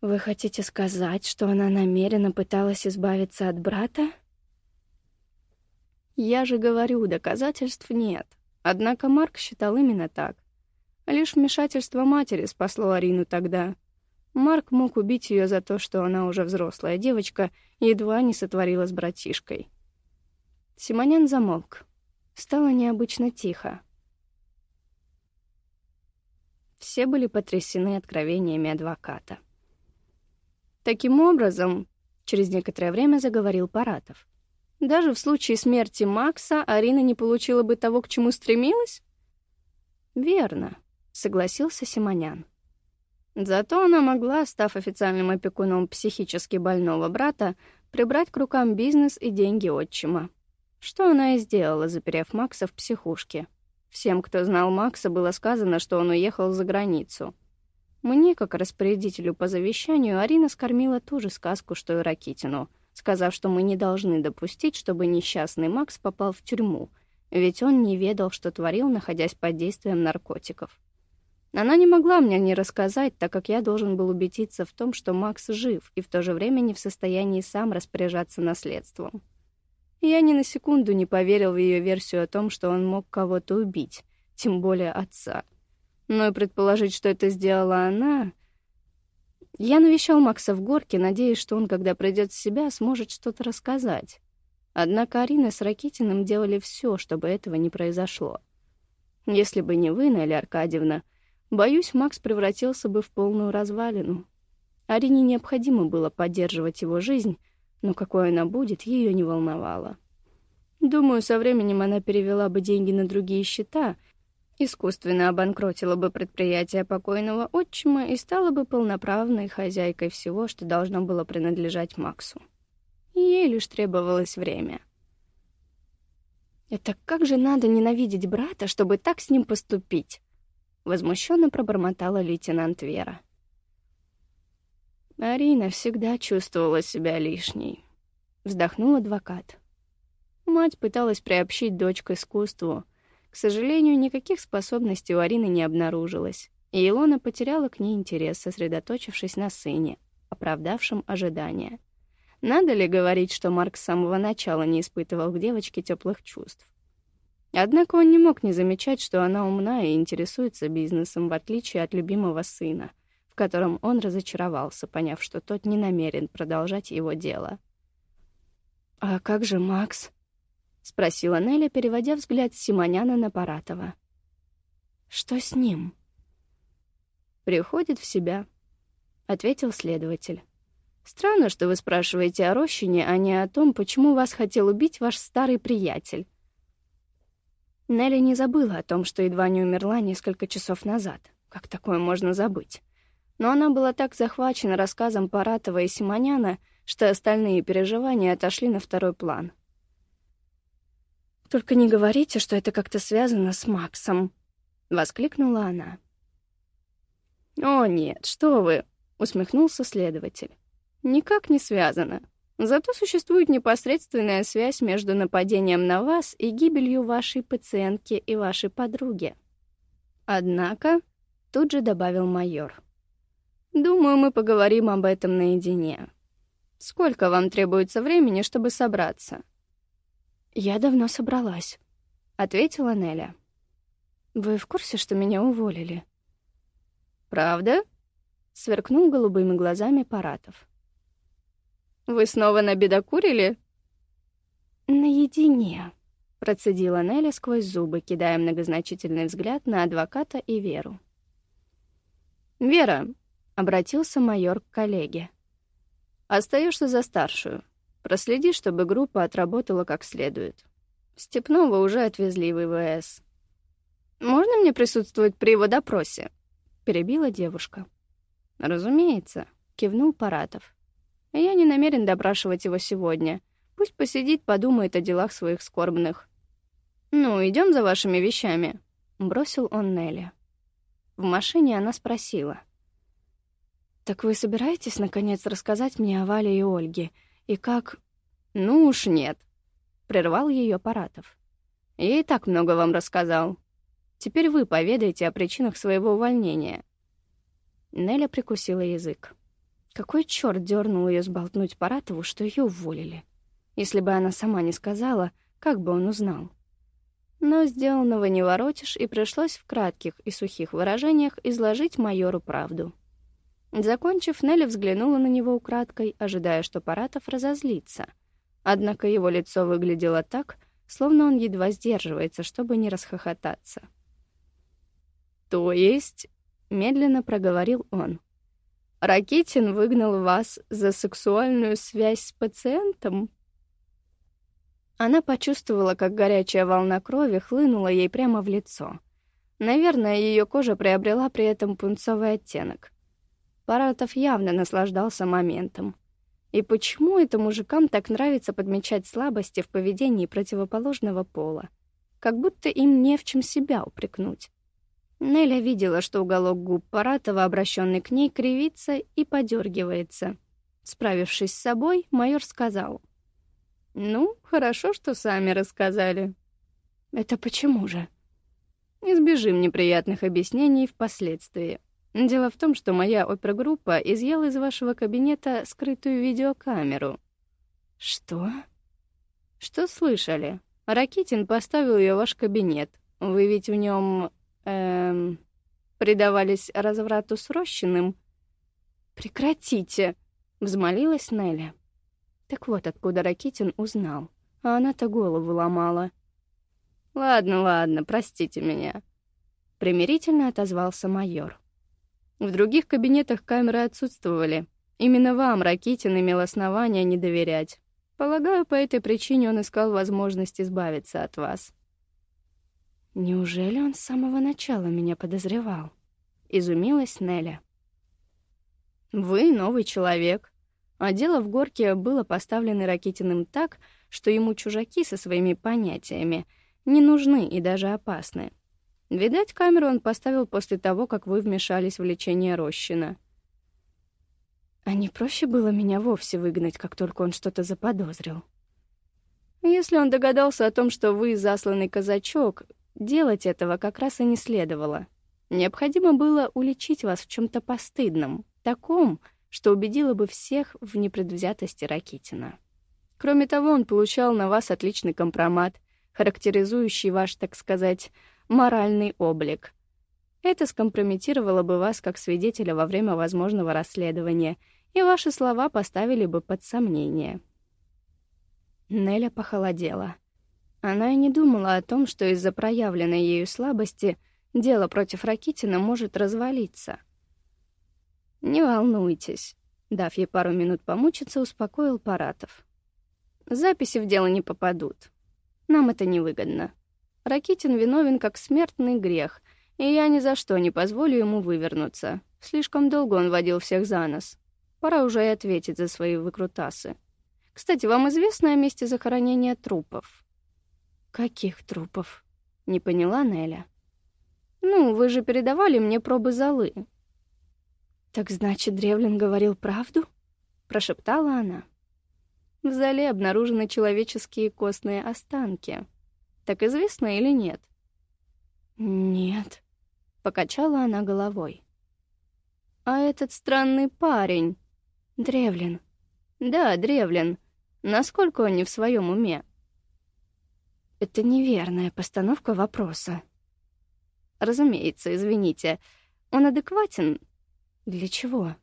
«Вы хотите сказать, что она намеренно пыталась избавиться от брата?» «Я же говорю, доказательств нет. Однако Марк считал именно так. Лишь вмешательство матери спасло Арину тогда. Марк мог убить ее за то, что она уже взрослая девочка едва не сотворила с братишкой». Симонян замолк. Стало необычно тихо. Все были потрясены откровениями адвоката. Таким образом, через некоторое время заговорил Паратов. Даже в случае смерти Макса Арина не получила бы того, к чему стремилась? Верно, согласился Симонян. Зато она могла, став официальным опекуном психически больного брата, прибрать к рукам бизнес и деньги отчима. Что она и сделала, заперев Макса в психушке. Всем, кто знал Макса, было сказано, что он уехал за границу. Мне, как распорядителю по завещанию, Арина скормила ту же сказку, что и Ракитину, сказав, что мы не должны допустить, чтобы несчастный Макс попал в тюрьму, ведь он не ведал, что творил, находясь под действием наркотиков. Она не могла мне не рассказать, так как я должен был убедиться в том, что Макс жив и в то же время не в состоянии сам распоряжаться наследством. Я ни на секунду не поверил в ее версию о том, что он мог кого-то убить, тем более отца. Но и предположить, что это сделала она... Я навещал Макса в горке, надеясь, что он, когда придет в себя, сможет что-то рассказать. Однако Арина с Ракитиным делали все, чтобы этого не произошло. Если бы не вы, Нелли Аркадьевна, боюсь, Макс превратился бы в полную развалину. Арине необходимо было поддерживать его жизнь, но какой она будет, ее не волновало. Думаю, со временем она перевела бы деньги на другие счета, искусственно обанкротила бы предприятие покойного отчима и стала бы полноправной хозяйкой всего, что должно было принадлежать Максу. ей лишь требовалось время. Это как же надо ненавидеть брата, чтобы так с ним поступить? Возмущенно пробормотала лейтенант Вера. Арина всегда чувствовала себя лишней. Вздохнул адвокат. Мать пыталась приобщить дочь к искусству. К сожалению, никаких способностей у Арины не обнаружилось, и Илона потеряла к ней интерес, сосредоточившись на сыне, оправдавшем ожидания. Надо ли говорить, что Марк с самого начала не испытывал к девочке теплых чувств? Однако он не мог не замечать, что она умна и интересуется бизнесом, в отличие от любимого сына, в котором он разочаровался, поняв, что тот не намерен продолжать его дело. «А как же Макс?» — спросила Неля, переводя взгляд Симоняна на Паратова. «Что с ним?» «Приходит в себя», — ответил следователь. Странно, что вы спрашиваете о Рощине, а не о том, почему вас хотел убить ваш старый приятель. Нелли не забыла о том, что едва не умерла несколько часов назад. Как такое можно забыть? Но она была так захвачена рассказом Паратова и Симоняна, что остальные переживания отошли на второй план. «Только не говорите, что это как-то связано с Максом», — воскликнула она. «О, нет, что вы!» — усмехнулся следователь никак не связано. Зато существует непосредственная связь между нападением на вас и гибелью вашей пациентки и вашей подруги. Однако, тут же добавил майор. Думаю, мы поговорим об этом наедине. Сколько вам требуется времени, чтобы собраться? Я давно собралась, ответила Неля. Вы в курсе, что меня уволили? Правда? сверкнул голубыми глазами Паратов. Вы снова набедокурили?» «Наедине», — процедила Нелли сквозь зубы, кидая многозначительный взгляд на адвоката и Веру. «Вера», — обратился майор к коллеге, — «остаешься за старшую. Проследи, чтобы группа отработала как следует. Степнова уже отвезли в ИВС». «Можно мне присутствовать при его допросе?» — перебила девушка. «Разумеется», — кивнул Паратов. Я не намерен допрашивать его сегодня. Пусть посидит, подумает о делах своих скорбных. «Ну, идем за вашими вещами», — бросил он Нелли. В машине она спросила. «Так вы собираетесь, наконец, рассказать мне о Вале и Ольге? И как...» «Ну уж нет», — прервал ее Паратов. «Я и так много вам рассказал. Теперь вы поведайте о причинах своего увольнения». Неля прикусила язык. Какой черт дернул ее сболтнуть Паратову, что ее уволили? Если бы она сама не сказала, как бы он узнал? Но сделанного не воротишь, и пришлось в кратких и сухих выражениях изложить майору правду. Закончив, Нелли взглянула на него украдкой, ожидая, что Паратов разозлится. Однако его лицо выглядело так, словно он едва сдерживается, чтобы не расхохотаться. «То есть...» — медленно проговорил он. Ракитин выгнал вас за сексуальную связь с пациентом? Она почувствовала, как горячая волна крови хлынула ей прямо в лицо. Наверное, ее кожа приобрела при этом пунцовый оттенок. Паратов явно наслаждался моментом. И почему это мужикам так нравится подмечать слабости в поведении противоположного пола? Как будто им не в чем себя упрекнуть. Неля видела, что уголок губ Паратова, обращенный к ней, кривится и подергивается. Справившись с собой, майор сказал. «Ну, хорошо, что сами рассказали». «Это почему же?» «Избежим неприятных объяснений впоследствии. Дело в том, что моя опергруппа изъяла из вашего кабинета скрытую видеокамеру». «Что?» «Что слышали? Ракитин поставил ее в ваш кабинет. Вы ведь в нем эм, предавались разврату с Рощиным?» «Прекратите!» — взмолилась Нелли. Так вот откуда Ракитин узнал. А она-то голову ломала. «Ладно, ладно, простите меня», — примирительно отозвался майор. В других кабинетах камеры отсутствовали. Именно вам Ракитин имел основания не доверять. Полагаю, по этой причине он искал возможность избавиться от вас. Неужели он с самого начала меня подозревал? Изумилась Неля. Вы новый человек. А дело в горке было поставлено Ракитиным так, что ему чужаки со своими понятиями не нужны и даже опасны. Видать, камеру он поставил после того, как вы вмешались в лечение Рощина. А не проще было меня вовсе выгнать, как только он что-то заподозрил? Если он догадался о том, что вы засланный казачок, делать этого как раз и не следовало. Необходимо было уличить вас в чем то постыдном, таком, что убедило бы всех в непредвзятости Ракитина. Кроме того, он получал на вас отличный компромат, характеризующий ваш, так сказать, моральный облик. Это скомпрометировало бы вас как свидетеля во время возможного расследования — и ваши слова поставили бы под сомнение. Неля похолодела. Она и не думала о том, что из-за проявленной ею слабости дело против Ракитина может развалиться. «Не волнуйтесь», — дав ей пару минут помучиться, успокоил Паратов. «Записи в дело не попадут. Нам это невыгодно. Ракитин виновен как смертный грех, и я ни за что не позволю ему вывернуться. Слишком долго он водил всех за нос. Пора уже и ответить за свои выкрутасы. Кстати, вам известно о месте захоронения трупов? Каких трупов? Не поняла Неля. Ну, вы же передавали мне пробы золы. Так значит, Древлин говорил правду? Прошептала она. В зале обнаружены человеческие костные останки. Так известно или нет? Нет. Покачала она головой. А этот странный парень, Древлин. Да, Древлин. Насколько он не в своем уме? Это неверная постановка вопроса. Разумеется, извините. Он адекватен? Для чего?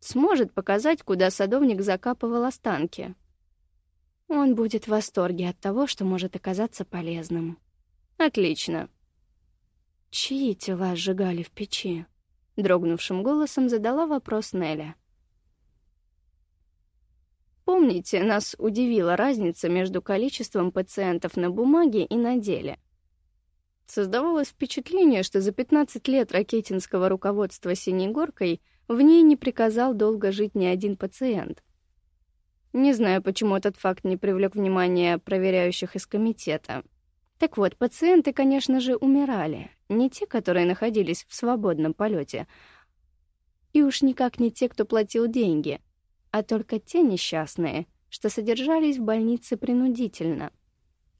Сможет показать, куда садовник закапывал останки. Он будет в восторге от того, что может оказаться полезным. Отлично. Чьи тела сжигали в печи? Дрогнувшим голосом задала вопрос Неля. Помните, нас удивила разница между количеством пациентов на бумаге и на деле. Создавалось впечатление, что за 15 лет ракетинского руководства «Синей горкой» в ней не приказал долго жить ни один пациент. Не знаю, почему этот факт не привлек внимания проверяющих из комитета. Так вот, пациенты, конечно же, умирали. Не те, которые находились в свободном полете, и уж никак не те, кто платил деньги — а только те несчастные, что содержались в больнице принудительно.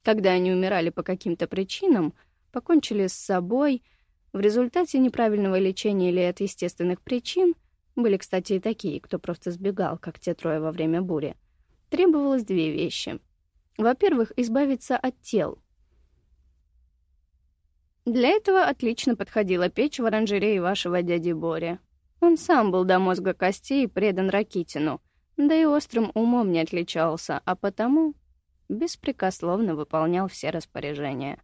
Когда они умирали по каким-то причинам, покончили с собой, в результате неправильного лечения или от естественных причин, были, кстати, и такие, кто просто сбегал, как те трое во время бури, требовалось две вещи. Во-первых, избавиться от тел. Для этого отлично подходила печь в оранжерее вашего дяди Бори. Он сам был до мозга костей предан Ракитину, да и острым умом не отличался, а потому беспрекословно выполнял все распоряжения.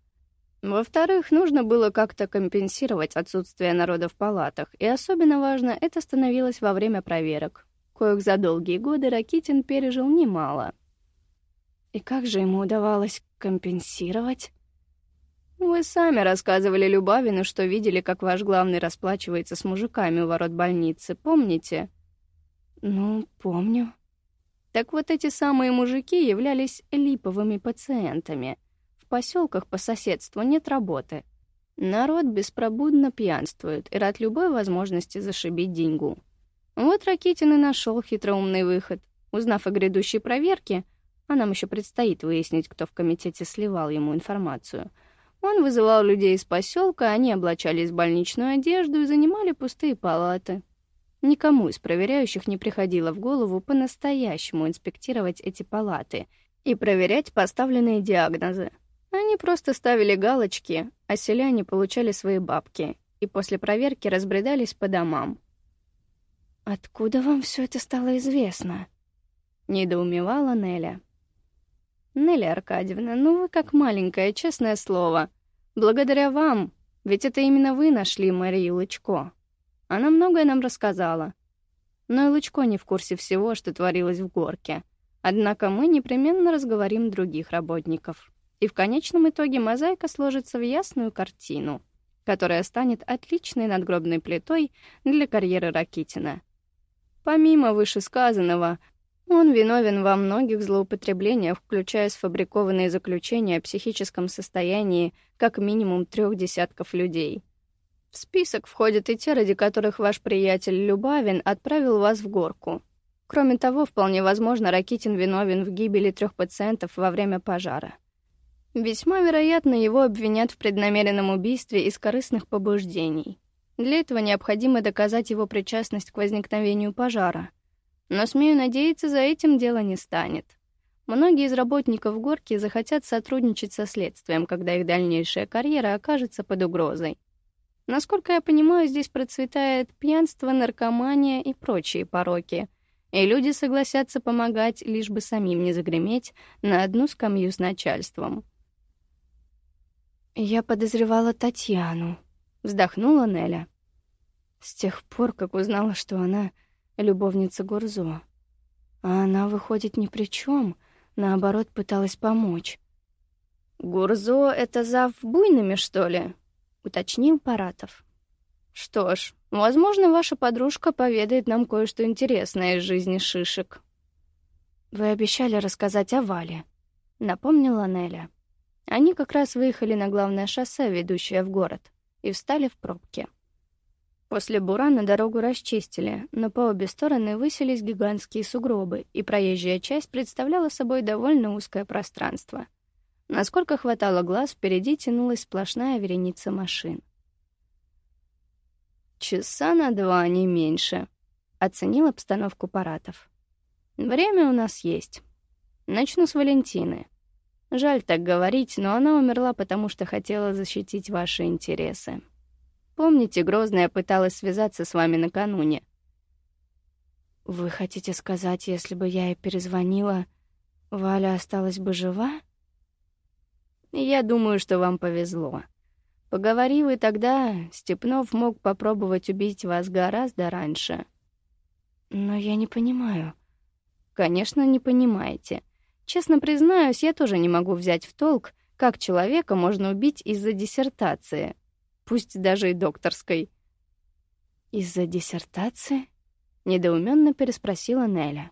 Во-вторых, нужно было как-то компенсировать отсутствие народа в палатах, и особенно важно это становилось во время проверок, коих за долгие годы Ракитин пережил немало. И как же ему удавалось компенсировать? Вы сами рассказывали Любавину, что видели, как ваш главный расплачивается с мужиками у ворот больницы, помните? Ну, помню. Так вот эти самые мужики являлись липовыми пациентами. В поселках по соседству нет работы. Народ беспробудно пьянствует и рад любой возможности зашибить деньгу. Вот Ракитин и нашел хитроумный выход. Узнав о грядущей проверке, а нам еще предстоит выяснить, кто в комитете сливал ему информацию, он вызывал людей из поселка, они облачались в больничную одежду и занимали пустые палаты. Никому из проверяющих не приходило в голову по-настоящему инспектировать эти палаты, и проверять поставленные диагнозы. Они просто ставили галочки, а селяне получали свои бабки и после проверки разбредались по домам. «Откуда вам все это стало известно?» — недоумевала Неля. «Нелли Аркадьевна, ну вы как маленькое, честное слово. Благодаря вам, ведь это именно вы нашли Марию Лычко. Она многое нам рассказала. Но и Лычко не в курсе всего, что творилось в горке. Однако мы непременно разговорим других работников. И в конечном итоге мозаика сложится в ясную картину, которая станет отличной надгробной плитой для карьеры Ракитина. Помимо вышесказанного, он виновен во многих злоупотреблениях, включая сфабрикованные заключения о психическом состоянии как минимум трех десятков людей. В список входят и те, ради которых ваш приятель Любавин отправил вас в горку. Кроме того, вполне возможно, Ракитин виновен в гибели трех пациентов во время пожара. Весьма вероятно, его обвинят в преднамеренном убийстве из корыстных побуждений. Для этого необходимо доказать его причастность к возникновению пожара — но, смею надеяться, за этим дело не станет. Многие из работников горки захотят сотрудничать со следствием, когда их дальнейшая карьера окажется под угрозой. Насколько я понимаю, здесь процветает пьянство, наркомания и прочие пороки. И люди согласятся помогать, лишь бы самим не загреметь на одну скамью с начальством. «Я подозревала Татьяну», — вздохнула Неля. С тех пор, как узнала, что она любовница Гурзо. А она, выходит, ни при чем, наоборот, пыталась помочь. «Гурзо — это зав буйными, что ли?» — уточнил Паратов. «Что ж, возможно, ваша подружка поведает нам кое-что интересное из жизни шишек». «Вы обещали рассказать о Вале», — напомнила Неля. Они как раз выехали на главное шоссе, ведущее в город, и встали в пробке. После бурана дорогу расчистили, но по обе стороны высились гигантские сугробы, и проезжая часть представляла собой довольно узкое пространство. Насколько хватало глаз, впереди тянулась сплошная вереница машин. «Часа на два, не меньше», — оценил обстановку паратов. «Время у нас есть. Начну с Валентины. Жаль так говорить, но она умерла, потому что хотела защитить ваши интересы». Помните, Грозная пыталась связаться с вами накануне? Вы хотите сказать, если бы я ей перезвонила, Валя осталась бы жива? Я думаю, что вам повезло. Поговори вы тогда, Степнов мог попробовать убить вас гораздо раньше. Но я не понимаю. Конечно, не понимаете. Честно признаюсь, я тоже не могу взять в толк, как человека можно убить из-за диссертации пусть даже и докторской. «Из-за диссертации?» — недоуменно переспросила Неля.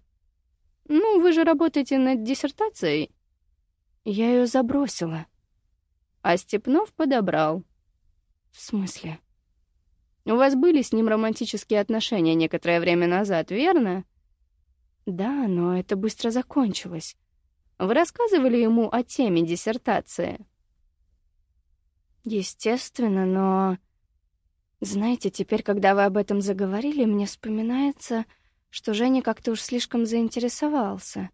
«Ну, вы же работаете над диссертацией». «Я ее забросила». А Степнов подобрал. «В смысле?» «У вас были с ним романтические отношения некоторое время назад, верно?» «Да, но это быстро закончилось. Вы рассказывали ему о теме диссертации?» Естественно, но... Знаете, теперь, когда вы об этом заговорили, мне вспоминается, что Женя как-то уж слишком заинтересовался.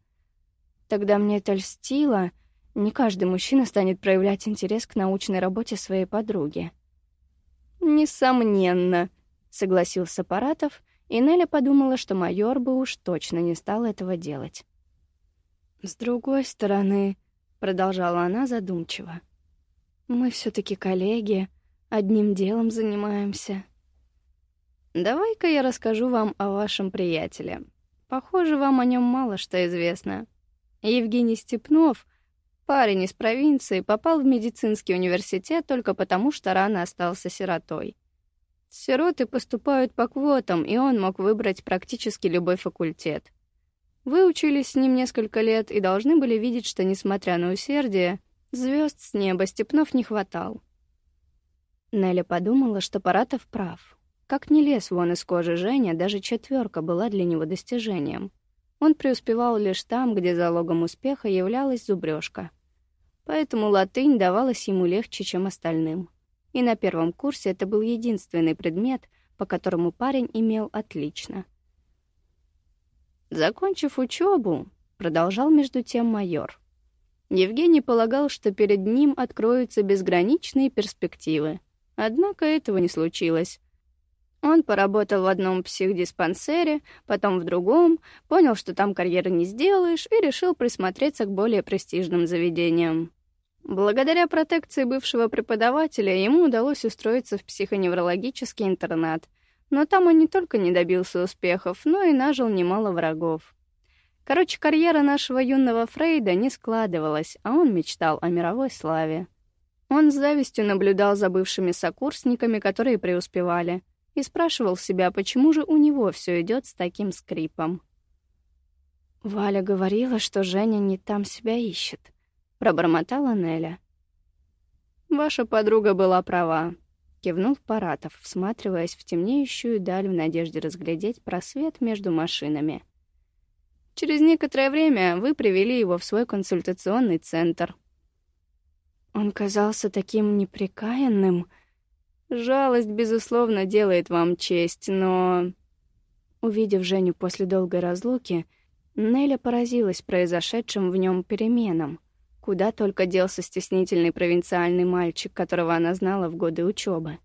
Тогда мне это льстило. Не каждый мужчина станет проявлять интерес к научной работе своей подруги. «Несомненно», — согласился Паратов, и Неля подумала, что майор бы уж точно не стал этого делать. «С другой стороны», — продолжала она задумчиво, — мы все таки коллеги, одним делом занимаемся. Давай-ка я расскажу вам о вашем приятеле. Похоже, вам о нем мало что известно. Евгений Степнов, парень из провинции, попал в медицинский университет только потому, что рано остался сиротой. Сироты поступают по квотам, и он мог выбрать практически любой факультет. Вы учились с ним несколько лет и должны были видеть, что, несмотря на усердие, Звезд с неба Степнов не хватал. Неля подумала, что Паратов прав. Как не лез вон из кожи Женя, даже четверка была для него достижением. Он преуспевал лишь там, где залогом успеха являлась зубрежка. Поэтому латынь давалась ему легче, чем остальным. И на первом курсе это был единственный предмет, по которому парень имел отлично. Закончив учебу, продолжал между тем майор — Евгений полагал, что перед ним откроются безграничные перспективы. Однако этого не случилось. Он поработал в одном психдиспансере, потом в другом, понял, что там карьеры не сделаешь, и решил присмотреться к более престижным заведениям. Благодаря протекции бывшего преподавателя ему удалось устроиться в психоневрологический интернат, но там он не только не добился успехов, но и нажил немало врагов. Короче, карьера нашего юного Фрейда не складывалась, а он мечтал о мировой славе. Он с завистью наблюдал за бывшими сокурсниками, которые преуспевали, и спрашивал себя, почему же у него все идет с таким скрипом. Валя говорила, что Женя не там себя ищет — пробормотала Неля. «Ваша подруга была права», — кивнул Паратов, всматриваясь в темнеющую даль в надежде разглядеть просвет между машинами. «Через некоторое время вы привели его в свой консультационный центр». Он казался таким неприкаянным. Жалость, безусловно, делает вам честь, но... Увидев Женю после долгой разлуки, Неля поразилась произошедшим в нем переменам — Куда только делся стеснительный провинциальный мальчик, которого она знала в годы учебы.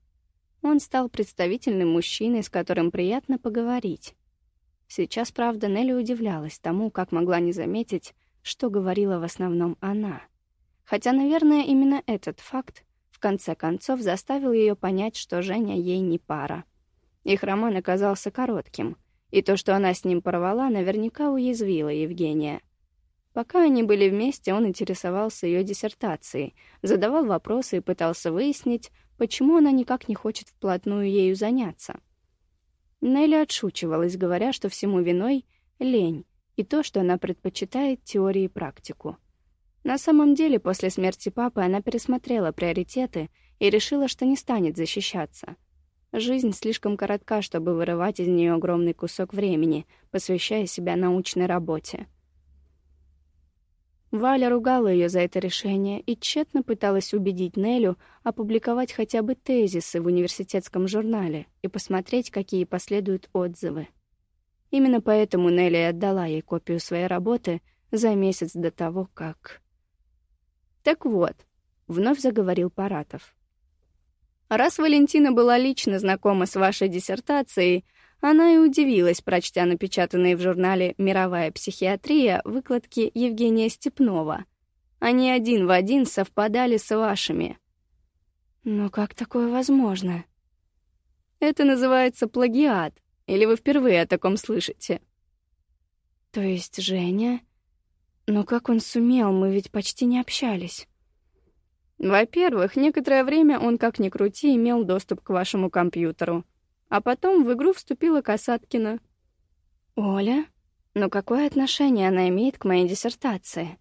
Он стал представительным мужчиной, с которым приятно поговорить. Сейчас, правда, Нелли удивлялась тому, как могла не заметить, что говорила в основном она. Хотя, наверное, именно этот факт в конце концов заставил ее понять, что Женя ей не пара. Их роман оказался коротким, и то, что она с ним порвала, наверняка уязвило Евгения — Пока они были вместе, он интересовался ее диссертацией, задавал вопросы и пытался выяснить, почему она никак не хочет вплотную ею заняться. Нелли отшучивалась, говоря, что всему виной — лень и то, что она предпочитает теорию и практику. На самом деле, после смерти папы она пересмотрела приоритеты и решила, что не станет защищаться. Жизнь слишком коротка, чтобы вырывать из нее огромный кусок времени, посвящая себя научной работе. Валя ругала ее за это решение и тщетно пыталась убедить Нелю опубликовать хотя бы тезисы в университетском журнале и посмотреть, какие последуют отзывы. Именно поэтому Нелли отдала ей копию своей работы за месяц до того, как... «Так вот», — вновь заговорил Паратов. «Раз Валентина была лично знакома с вашей диссертацией, она и удивилась, прочтя напечатанные в журнале «Мировая психиатрия» выкладки Евгения Степнова. Они один в один совпадали с вашими. Но как такое возможно? Это называется плагиат. Или вы впервые о таком слышите? То есть Женя... Но как он сумел? Мы ведь почти не общались. Во-первых, некоторое время он, как ни крути, имел доступ к вашему компьютеру. А потом в игру вступила Касаткина. «Оля? Но какое отношение она имеет к моей диссертации?»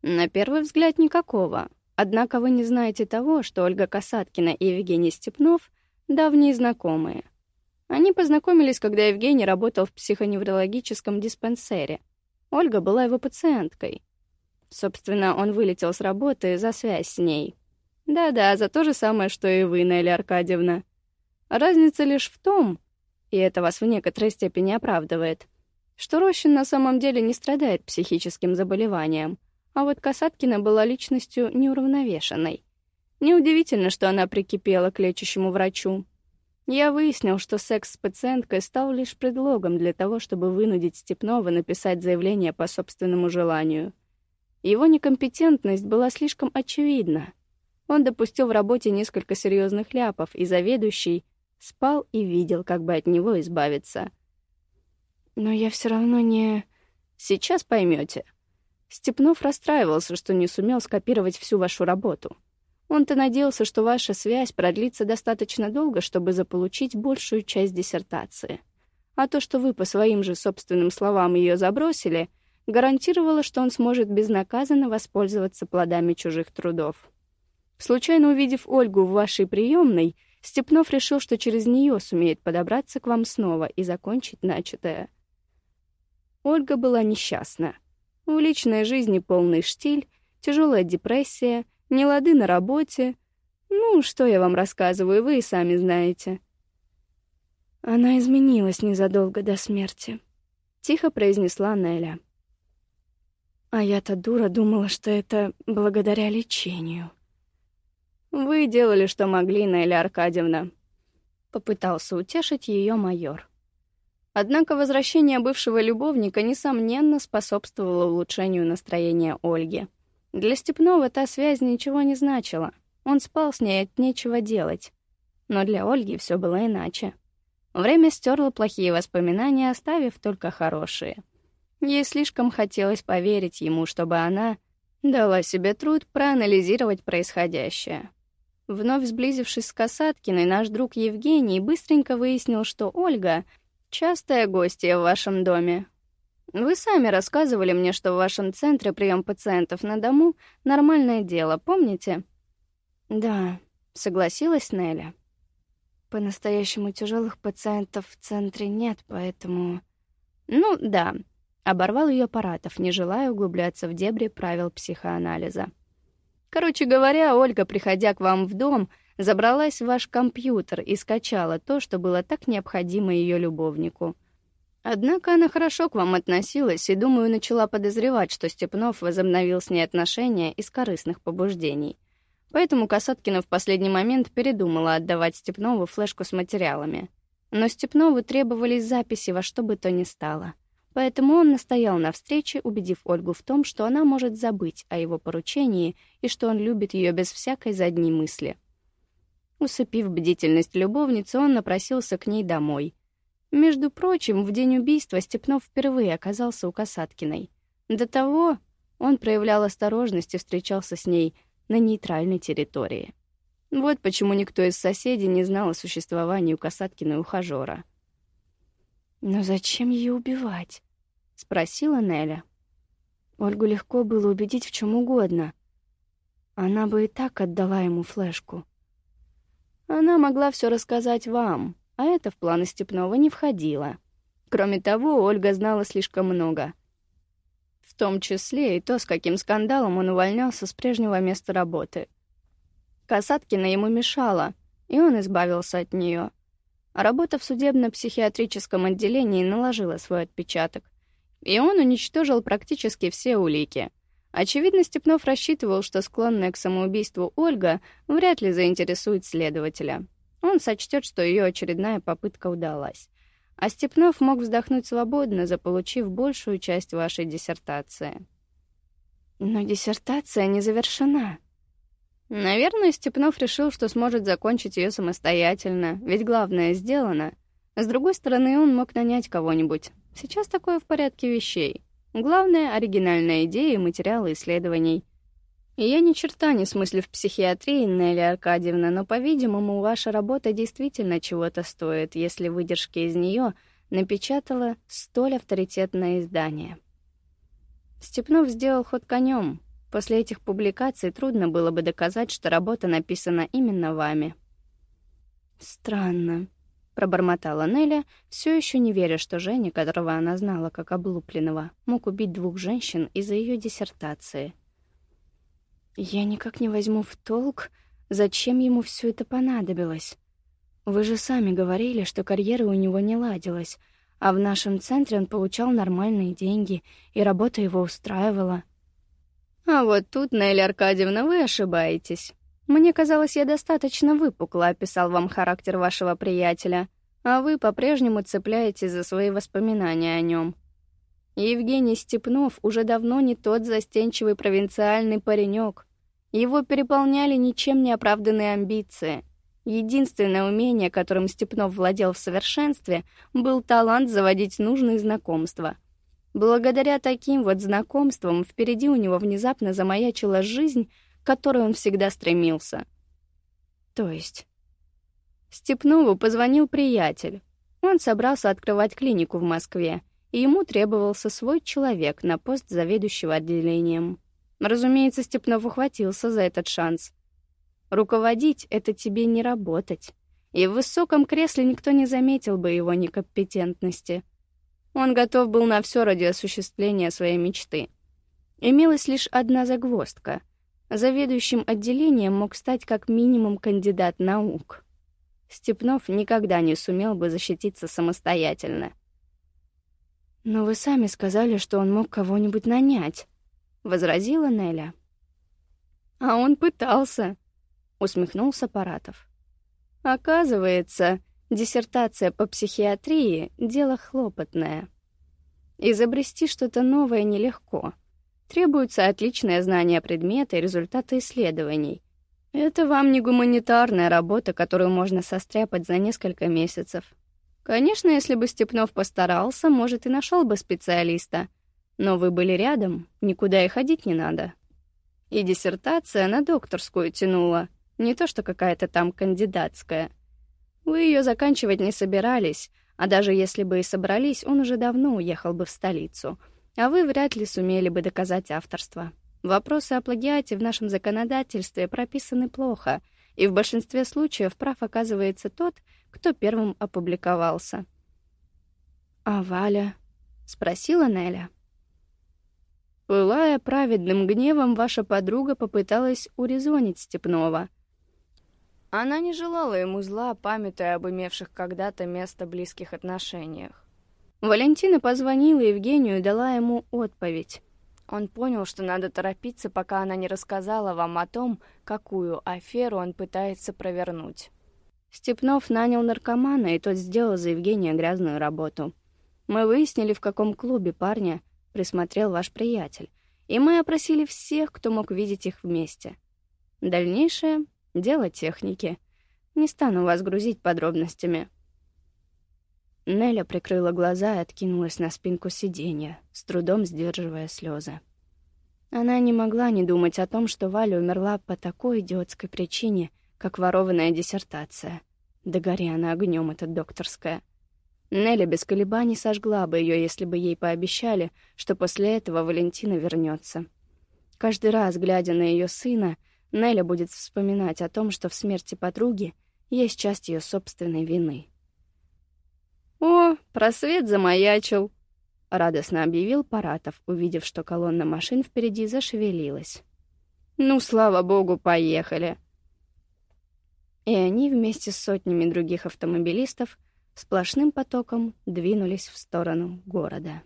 «На первый взгляд никакого. Однако вы не знаете того, что Ольга Касаткина и Евгений Степнов — давние знакомые. Они познакомились, когда Евгений работал в психоневрологическом диспансере. Ольга была его пациенткой. Собственно, он вылетел с работы за связь с ней. Да-да, за то же самое, что и вы, Нелли Аркадьевна. Разница лишь в том, и это вас в некоторой степени оправдывает, что Рощин на самом деле не страдает психическим заболеванием, а вот Касаткина была личностью неуравновешенной. Неудивительно, что она прикипела к лечащему врачу. Я выяснил, что секс с пациенткой стал лишь предлогом для того, чтобы вынудить Степнова написать заявление по собственному желанию. Его некомпетентность была слишком очевидна. Он допустил в работе несколько серьезных ляпов, и заведующий спал и видел, как бы от него избавиться. Но я все равно не... Сейчас поймете. Степнов расстраивался, что не сумел скопировать всю вашу работу. Он-то надеялся, что ваша связь продлится достаточно долго, чтобы заполучить большую часть диссертации. А то, что вы по своим же собственным словам ее забросили, гарантировало, что он сможет безнаказанно воспользоваться плодами чужих трудов. Случайно увидев Ольгу в вашей приемной, Степнов решил, что через нее сумеет подобраться к вам снова и закончить начатое. Ольга была несчастна. В личной жизни полный штиль, тяжелая депрессия, нелады на работе. Ну, что я вам рассказываю, вы и сами знаете. Она изменилась незадолго до смерти. Тихо произнесла Неля. А я-то дура думала, что это благодаря лечению. Вы делали, что могли, Нелли Аркадьевна. Попытался утешить ее майор. Однако возвращение бывшего любовника, несомненно, способствовало улучшению настроения Ольги. Для Степнова та связь ничего не значила. Он спал с ней от нечего делать. Но для Ольги все было иначе. Время стерло плохие воспоминания, оставив только хорошие. Ей слишком хотелось поверить ему, чтобы она дала себе труд проанализировать происходящее. Вновь сблизившись с Касаткиной, наш друг Евгений быстренько выяснил, что Ольга — частая гостья в вашем доме. Вы сами рассказывали мне, что в вашем центре прием пациентов на дому — нормальное дело, помните? Да, согласилась Неля. По-настоящему тяжелых пациентов в центре нет, поэтому... Ну, да, Оборвал ее Паратов, не желая углубляться в дебри правил психоанализа. Короче говоря, Ольга, приходя к вам в дом, забралась в ваш компьютер и скачала то, что было так необходимо ее любовнику. Однако она хорошо к вам относилась и, думаю, начала подозревать, что Степнов возобновил с ней отношения из корыстных побуждений. Поэтому Касаткина в последний момент передумала отдавать Степнову флешку с материалами. Но Степнову требовались записи во что бы то ни стало. Поэтому он настоял на встрече, убедив Ольгу в том, что она может забыть о его поручении и что он любит ее без всякой задней мысли. Усыпив бдительность любовницы, он напросился к ней домой. Между прочим, в день убийства Степнов впервые оказался у Касаткиной. До того он проявлял осторожность и встречался с ней на нейтральной территории. Вот почему никто из соседей не знал о существовании у Касаткиной ухажёра. «Но зачем ее убивать?» — спросила Неля. Ольгу легко было убедить в чем угодно. Она бы и так отдала ему флешку. Она могла все рассказать вам, а это в планы Степнова не входило. Кроме того, Ольга знала слишком много. В том числе и то, с каким скандалом он увольнялся с прежнего места работы. Касаткина ему мешала, и он избавился от нее — Работа в судебно-психиатрическом отделении наложила свой отпечаток, и он уничтожил практически все улики. Очевидно, Степнов рассчитывал, что склонная к самоубийству Ольга вряд ли заинтересует следователя. Он сочтет, что ее очередная попытка удалась. А Степнов мог вздохнуть свободно, заполучив большую часть вашей диссертации. Но диссертация не завершена. Наверное, Степнов решил, что сможет закончить ее самостоятельно, ведь главное сделано. С другой стороны, он мог нанять кого-нибудь. Сейчас такое в порядке вещей. Главное — оригинальная идея и материалы исследований. Я ни черта не смыслю в психиатрии, Нелли Аркадьевна, но, по-видимому, ваша работа действительно чего-то стоит, если выдержки из нее напечатала столь авторитетное издание. Степнов сделал ход конем, После этих публикаций трудно было бы доказать, что работа написана именно вами. Странно, пробормотала Неля, все еще не веря, что Женя, которого она знала как облупленного, мог убить двух женщин из-за ее диссертации. Я никак не возьму в толк, зачем ему все это понадобилось. Вы же сами говорили, что карьера у него не ладилась, а в нашем центре он получал нормальные деньги, и работа его устраивала. А вот тут, Нелли Аркадьевна, вы ошибаетесь. Мне казалось, я достаточно выпукло описал вам характер вашего приятеля, а вы по-прежнему цепляетесь за свои воспоминания о нем. Евгений Степнов уже давно не тот застенчивый провинциальный паренек. Его переполняли ничем не оправданные амбиции. Единственное умение, которым Степнов владел в совершенстве, был талант заводить нужные знакомства — Благодаря таким вот знакомствам впереди у него внезапно замаячила жизнь, к которой он всегда стремился. То есть Степнову позвонил приятель. Он собрался открывать клинику в Москве, и ему требовался свой человек на пост заведующего отделением. Разумеется, Степнов ухватился за этот шанс. Руководить — это тебе не работать. И в высоком кресле никто не заметил бы его некомпетентности — он готов был на все ради осуществления своей мечты. Имелась лишь одна загвоздка. Заведующим отделением мог стать как минимум кандидат наук. Степнов никогда не сумел бы защититься самостоятельно. «Но вы сами сказали, что он мог кого-нибудь нанять». — возразила Неля. «А он пытался», — усмехнулся Паратов. «Оказывается, диссертация по психиатрии — дело хлопотное. Изобрести что-то новое нелегко. Требуется отличное знание предмета и результаты исследований. Это вам не гуманитарная работа, которую можно состряпать за несколько месяцев. Конечно, если бы Степнов постарался, может, и нашел бы специалиста. Но вы были рядом, никуда и ходить не надо. И диссертация на докторскую тянула, не то что какая-то там кандидатская. Вы ее заканчивать не собирались, а даже если бы и собрались, он уже давно уехал бы в столицу, а вы вряд ли сумели бы доказать авторство. Вопросы о плагиате в нашем законодательстве прописаны плохо, и в большинстве случаев прав оказывается тот, кто первым опубликовался. «А Валя?» — спросила Неля. Пылая праведным гневом, ваша подруга попыталась урезонить Степнова. Она не желала ему зла, памятуя об имевших когда-то место близких отношениях. Валентина позвонила Евгению и дала ему отповедь. Он понял, что надо торопиться, пока она не рассказала вам о том, какую аферу он пытается провернуть. Степнов нанял наркомана, и тот сделал за Евгения грязную работу. Мы выяснили, в каком клубе парня присмотрел ваш приятель, и мы опросили всех, кто мог видеть их вместе. Дальнейшее — дело техники. Не стану вас грузить подробностями. Неля прикрыла глаза и откинулась на спинку сиденья, с трудом сдерживая слезы. Она не могла не думать о том, что Валя умерла по такой идиотской причине, как ворованная диссертация. Да гори она огнем, эта докторская. Нелли без колебаний сожгла бы ее, если бы ей пообещали, что после этого Валентина вернется. Каждый раз, глядя на ее сына, Неля будет вспоминать о том, что в смерти подруги есть часть ее собственной вины. «О, просвет замаячил!» — радостно объявил Паратов, увидев, что колонна машин впереди зашевелилась. «Ну, слава богу, поехали!» И они вместе с сотнями других автомобилистов сплошным потоком двинулись в сторону города.